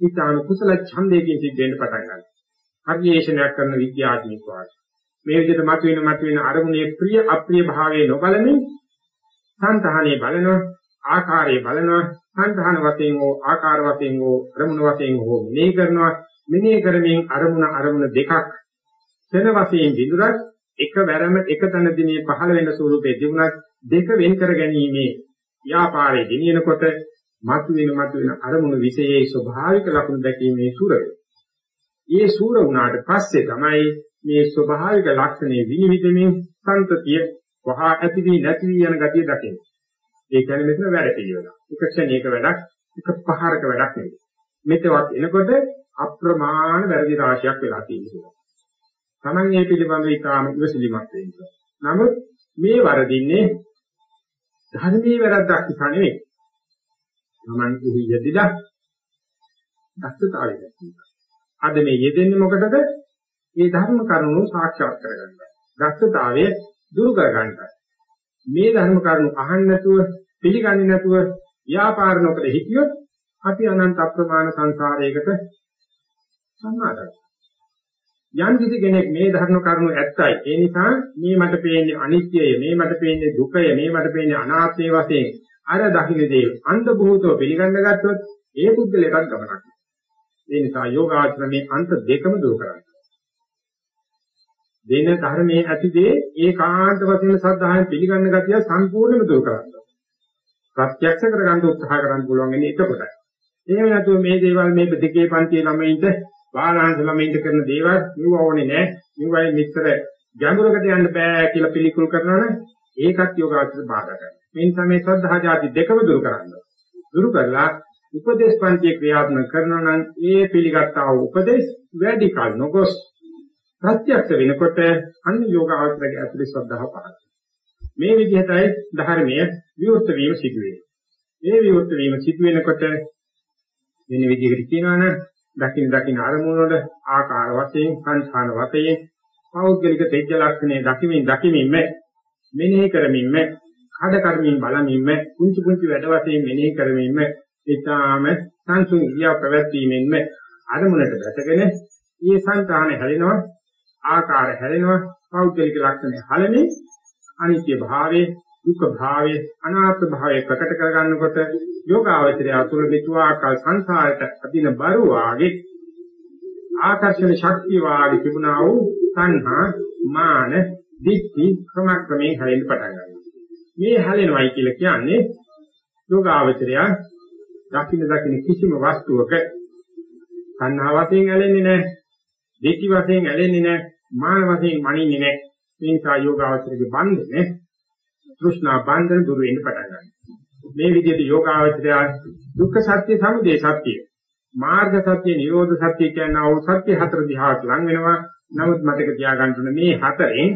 ඊටාන කුසල ඡන්දයෙන් සිද්ධ වෙන්න පටන් ගන්නවා. පරිේශනයක් කරන විද්‍යාඥයෙක් වාගේ. මේ විදිහට මතුවෙන මතුවෙන අරමුණේ ප්‍රිය අප්‍රිය භාවයේ නොබලමින් සංතහනේ බලනවා ආකාරයේ බලනවා සංතහන වශයෙන් හෝ ආකාර වශයෙන් හෝ අරමුණ වශයෙන් හෝ මෙනෙහි කරනවා මෙනෙහි කරමින් අරමුණ අරමුණ දෙකක් වෙන වශයෙන් විඳුරක් එකවරම එක තැනදී මේ පහළ වෙන ස්වරූපේ තිබුණත් දෙක වෙන් කර ගැනීමේ ව්‍යාපාරයේ ගෙනියනකොට මතුවෙන මතුවෙන අරමුණු විශේෂයේ ස්වභාවික ලක්ෂණ දැකීමේ සුරය. ඒ සූර වුණාට පස්සේ තමයි මේ ස්වභාවික ලක්ෂණේ විනිවිදමින් සංතතිය වහා ඇති වී නැති වී යන ගතිය දකින්නේ. ඒ කියන්නේ මෙතන වැඩ පිළිවෙල. එක ක්ෂණයක වැඩක්, එක පහරක වැඩක් නෙවෙයි. මෙතවත් එනකොට අප්‍රමාණ වැරදි රාශියක් වෙලා තියෙනවා. Taman මේ පිළිබඳව ඊටාම ඉවසිලිමත් වෙන්න. නමුත් මේ වරදින්නේ ධර්මයේ වැරද්දක් නිසා නෙවෙයි. Taman එහි යෙදিলা දක්ෂතාවය දැක්වීම. අද මේ යෙදෙන්නේ මොකටද? මේ ධර්ම කරුණු සාක්ෂාත් කරගන්න. දක්ෂතාවය දුරු කරගන්නයි. මේ ධර්ම කරුණු අහන්න නැතුව පිළිගන්නේ නැතුව ව්‍යාපාර නොකර හිටියොත් අපි අනන්ත අප්‍රමාණ සංසාරයකට සම්මාදයි. යම් කිසි කෙනෙක් මේ ධර්ම කරුණු ඇත්තයි ඒ නිසා මේ මට පේන්නේ අනිත්‍යය මේ මට පේන්නේ දුකය මේ මට පේන්නේ අනාත්මය වශයෙන් අර දකින්න දේ අන්ධ භූතව පිළිගන්න ගත්තොත් ඒ පුද්ගලයාට ගමනක් ඒ නිසා යෝගාචරණේ අන්ත දෙකම දුරු කරන්න දෙන ධර්මයේ ඇතිදේ ඒකාන්ත වශයෙන් සද්ධායෙන් පිළිගන්න ගතිය සම්පූර්ණයෙන්ම දුරු කරන්න. ප්‍රත්‍යක්ෂ කරගන්න උත්සාහ කරන්න පුළුවන් වෙන්නේ එතකොටයි. එහෙම නැතුව මේ දේවල් මේ දෙකේ පන්තියේ ළමයින්ට බාලාංශ ළමයින්ට කරන දේවල් නිව ඕනේ නැහැ. නිවයි මෙච්චර ගැඹුරකට යන්න බෑ කියලා පිළිකුල් කරනවනේ ඒකත් යෝගාවචර බාධා කරනවා. මේ නිසා මේ ශ්‍රද්ධා જાති දෙකම දුරු කරන්න. දුරු කරලා උපදේශ පන්තිය ක්‍රියාත්මක කරනවා නම් ඒ පිළිගත්තා වූ උපදේශ වැඩි කල නොගොස් ප්‍රත්‍යක්ෂ වෙනකොට අන්න යෝගාවචරයේ ඇතුළේ ශ්‍රද්ධාව පහළ මේ විදිහටයි ධර්මයේ විවෘත වීම සිදු වෙන්නේ. මේ විවෘත වීම සිදු වෙනකොට වෙන විදිහකට කියනවනම් දකින් දකින් අරමුණ වල ආකාර වශයෙන් සංඛාන වශයෙන් පෞද්ගලික තෙජ්ජ ලක්ෂණය දකිමින් දකිමින්ම මෙනෙහි කරමින්ම කඩ කරමින් බලමින්ම කුංචි කුංචි වැඩ වශයෙන් මෙනෙහි කරමින්ම ඊටාම සංසුන් ඉරියව් පැවැත්වීමෙන්ම අරමුණට දැකගෙන ඊ සංඛාන හැලෙනවා ආකාර හැලෙනවා පෞද්ගලික ලක්ෂණ හැලෙන්නේ අනිත්‍ය භාවයේ දුක්ඛ භාවයේ අනාත්ම භාවයේ ප්‍රකට කරගන්නකොට යෝගාවචරය අතුල මෙතුආකල් සංසාරයට අදින බරු වාගේ ආකර්ෂණ ශක්තිය වාගේ තිබුණා වූ සංහා මාන දික්ටි ක්‍රමක්‍රමයෙන් හැලෙන්න පටන් ගන්නවා. මේ හැලෙනවයි කියලා කියන්නේ යෝගාවචරය දකින්න දකින්න කිසිම වස්තුවක සංහා වශයෙන් ඇලෙන්නේ නැහැ. දික්ටි වශයෙන් ඇලෙන්නේ නැහැ. මාන වශයෙන් මනින්නේ නැහැ. මේ නිසා යෝගාවචරයේ බන්ධනේ තෘෂ්ණා බන්ධන දුර වෙන්න පටන් ගන්නවා. මේ විදිහට යෝගාවචරය දුක්ඛ සත්‍ය සමුදය සත්‍ය මාර්ග සත්‍ය නිරෝධ සත්‍ය කියන ආ සත්‍ය හතර දිහාට ලං වෙනවා නමුත් මතක තියාගන්න ඕනේ මේ හතරෙන්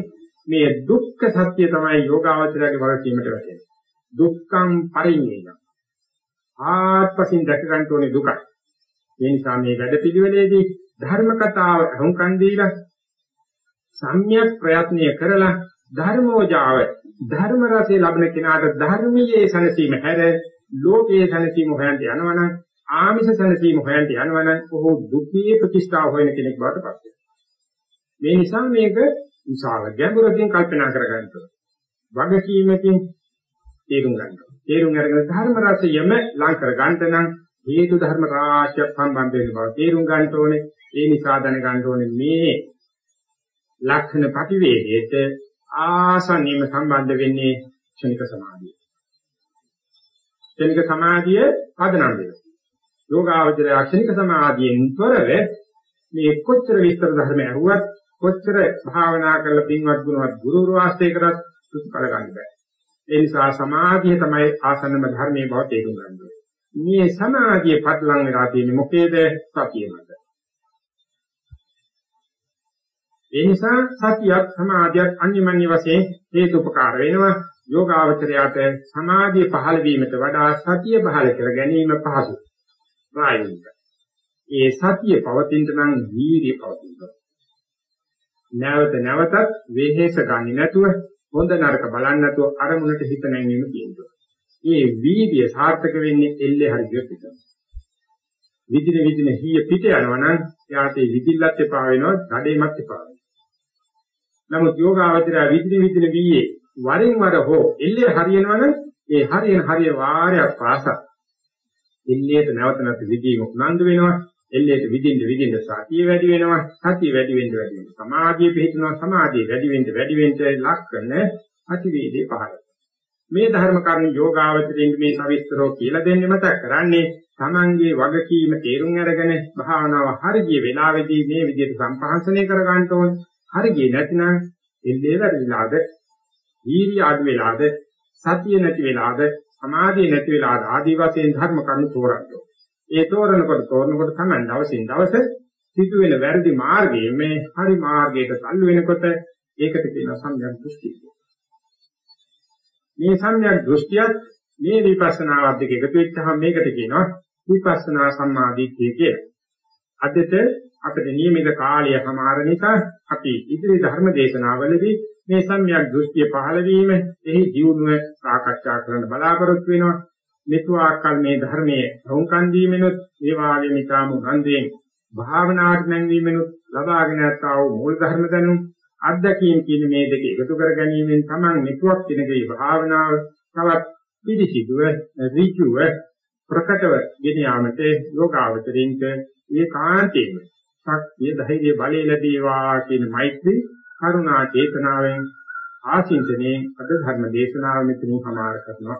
මේ දුක්ඛ සත්‍ය තමයි යෝගාවචරයේ වගකීමට වැටෙන්නේ දුක්ඛං පරිඤ්ඤේය ආත්පසින් දැක ගන්න ඕනේ දුකයි ඒ නිසා මේ වැඩපිළිවෙලේදී ධර්ම කතාව අහුම්කන් දීලා සම්‍යක් ප්‍රයත්නය කරලා ධර්මෝජාව ධර්ම රසය ලබන කෙනාට ධර්මයේ සැනසීම හැර ලෝකයේ සැනසීම හොයන්ට යනවනම් ආමිෂ සැනසීම හොයන්ට යනවනම් ඔහු දුකේ ප්‍රතිස්ථාව හොයන කෙනෙක් බවට පත් වෙනවා. මේ නිසා මේක විශාල ගැඹුරකින් කල්පනා කරගන්න ඕනේ. වගකීමකින් තේරුම් ගන්න ඕනේ. තේරුම් අරගෙන ධර්ම රසයම ලං කර ගන්නට නම් හේතු ධර්ම රාශියක් සම්බන්ධ වෙන බව තේරුම් ගන්න ඕනේ. ඒ නිසා දැනගන්න ඕනේ මේ ලක්ෂණ ප්‍රතිවේදයට ආසන්නීම සම්බන්ධ වෙන්නේ ක්ෂණික සමාධිය. ක්ෂණික සමාධිය පදනම් වෙනවා. යෝගාවචරය ක්ෂණික සමාධියෙන් තොරව මේ කොච්චර විස්තර ධර්ම ඇහුවත් කොච්චර භාවනා කරලා පින්වත් ගුණවත් ගුරුවරු වාස්තේ කරත් සුසුකල ගන්න බෑ. ඒ නිසා සමාධිය තමයි ආසන්නම ධර්මයේ බව තේරුම් ගන්න ඕනේ. මේ සමාධිය පදලම් වෙලා තියෙන්නේ මොකේද? සතිය මත. ඒ නිසා සතියක් සමාධියක් අන්‍යමන්‍ය වශයෙන් හේතුපකාර වෙනවා යෝගාවචරයට සමාධිය පහළ වීමට වඩා සතිය පහළ කර ගැනීම පහසු ප්‍රායෝගික. ඒ සතිය පවතින නම් වීර්යය පවතිනවා. නැවත නැවතත් වෙහෙස ගන්නේ නැතුව හොඳ නරක බලන්නේ නැතුව අරමුණට හිත නැංවීම කියනවා. මේ වීර්යය සාර්ථක වෙන්නේ එල්ලේ හරියට විතරයි. විදින විදින හීය පිට යනවා නම් යාට විදිල්ලත් එපා වෙනවා, ධඩේමත් එපා වෙනවා. නමුත් යෝගාවචරය විදින විදින වීයේ වරින් වර හෝ එල්ලේ හරියනවනම් ඒ හරියන හරිය වාරයක් පාසා එල්ලේට නැවත නැවත විදීම උනන්දු වෙනවා එල්ලේට විදින්න විදින්න සතිය වැඩි වෙනවා සතිය වැඩි වෙන්න වැඩි වෙනවා සමාධිය පිහිටනවා සමාධිය වැඩි වෙන්න වැඩි වෙන්න ලක්කන අතිවේදේ පහළ. මේ ධර්ම කරුණු යෝගාවචරයෙන් මේ සවිස්තරෝ කියලා දෙන්නේ මතක් කරන්නේ තමන්ගේ වගකීම තේරුම් අරගෙන භාවනාව හරිය වෙලාවේදී මේ විදිහට සම්පහන්සනය කර ගන්න ඕනේ. හරි ගියේ නැත්නම් එල්ලේ වැරදිලාද වීර්ය අඩු වෙලාද? සතිය නැති වෙලාද? සමාධිය නැති වෙලාද? ආදී වශයෙන් ධර්ම කරුණු තෝරන්න ඒ තෝරනකොට තෝරනකොට තමයි දවසින් දවස සිදුවෙන වැරදි මාර්ගයේ මේ හරි මාර්ගයට තල්ලු වෙනකොට ඒකට කියන සම්‍යක් දෘෂ්ටි මේ සම්‍යක් දෘෂ්ටියත් මේ විපස්සනාවත් දෙක එකතු වෙච්චහම මේකට කියනවා විපස්සනා සම්මාදිට්ඨිය කියලා. අදට අපිට නියමිත කාලය හමාර නිසා අපි ඉදිරි ධර්ම දේශනාවලදී මේ සම්‍යක් දෘෂ්ටිය පහළ වීම එහි ජීවුණුව සාකච්ඡා කරන්න බලාපොරොත්තු වෙනවා මෙතුආකල් මේ ධර්මයේ වුන්කන් දීමෙනුත් ඒ වාගේ මිතාම ගන්ධයෙන් භාවනාවට නැංවීමෙනුත් ලබාගෙන යතා වූ මූල ධර්ම දැනුම් අත්දැකීම් කියන මේ දෙක එකතු කර ගැනීමෙන් තමයි මෙතුවක් කෙනගේ භාවනාව තවත් පිළිසිදුව ඍජුව ප්‍රකටව ගෙන යාමට යෝගාවචරින්ක ඒකාන්තයෙන්ම ශක්තිය ධෛර්ය බලය ලැබේවා කියන මෛත්‍රී කරුණා චේතනාවෙන් ආශිංසනේ අද ධර්ම දේශනාව මෙතනින් සමාර කරනවා.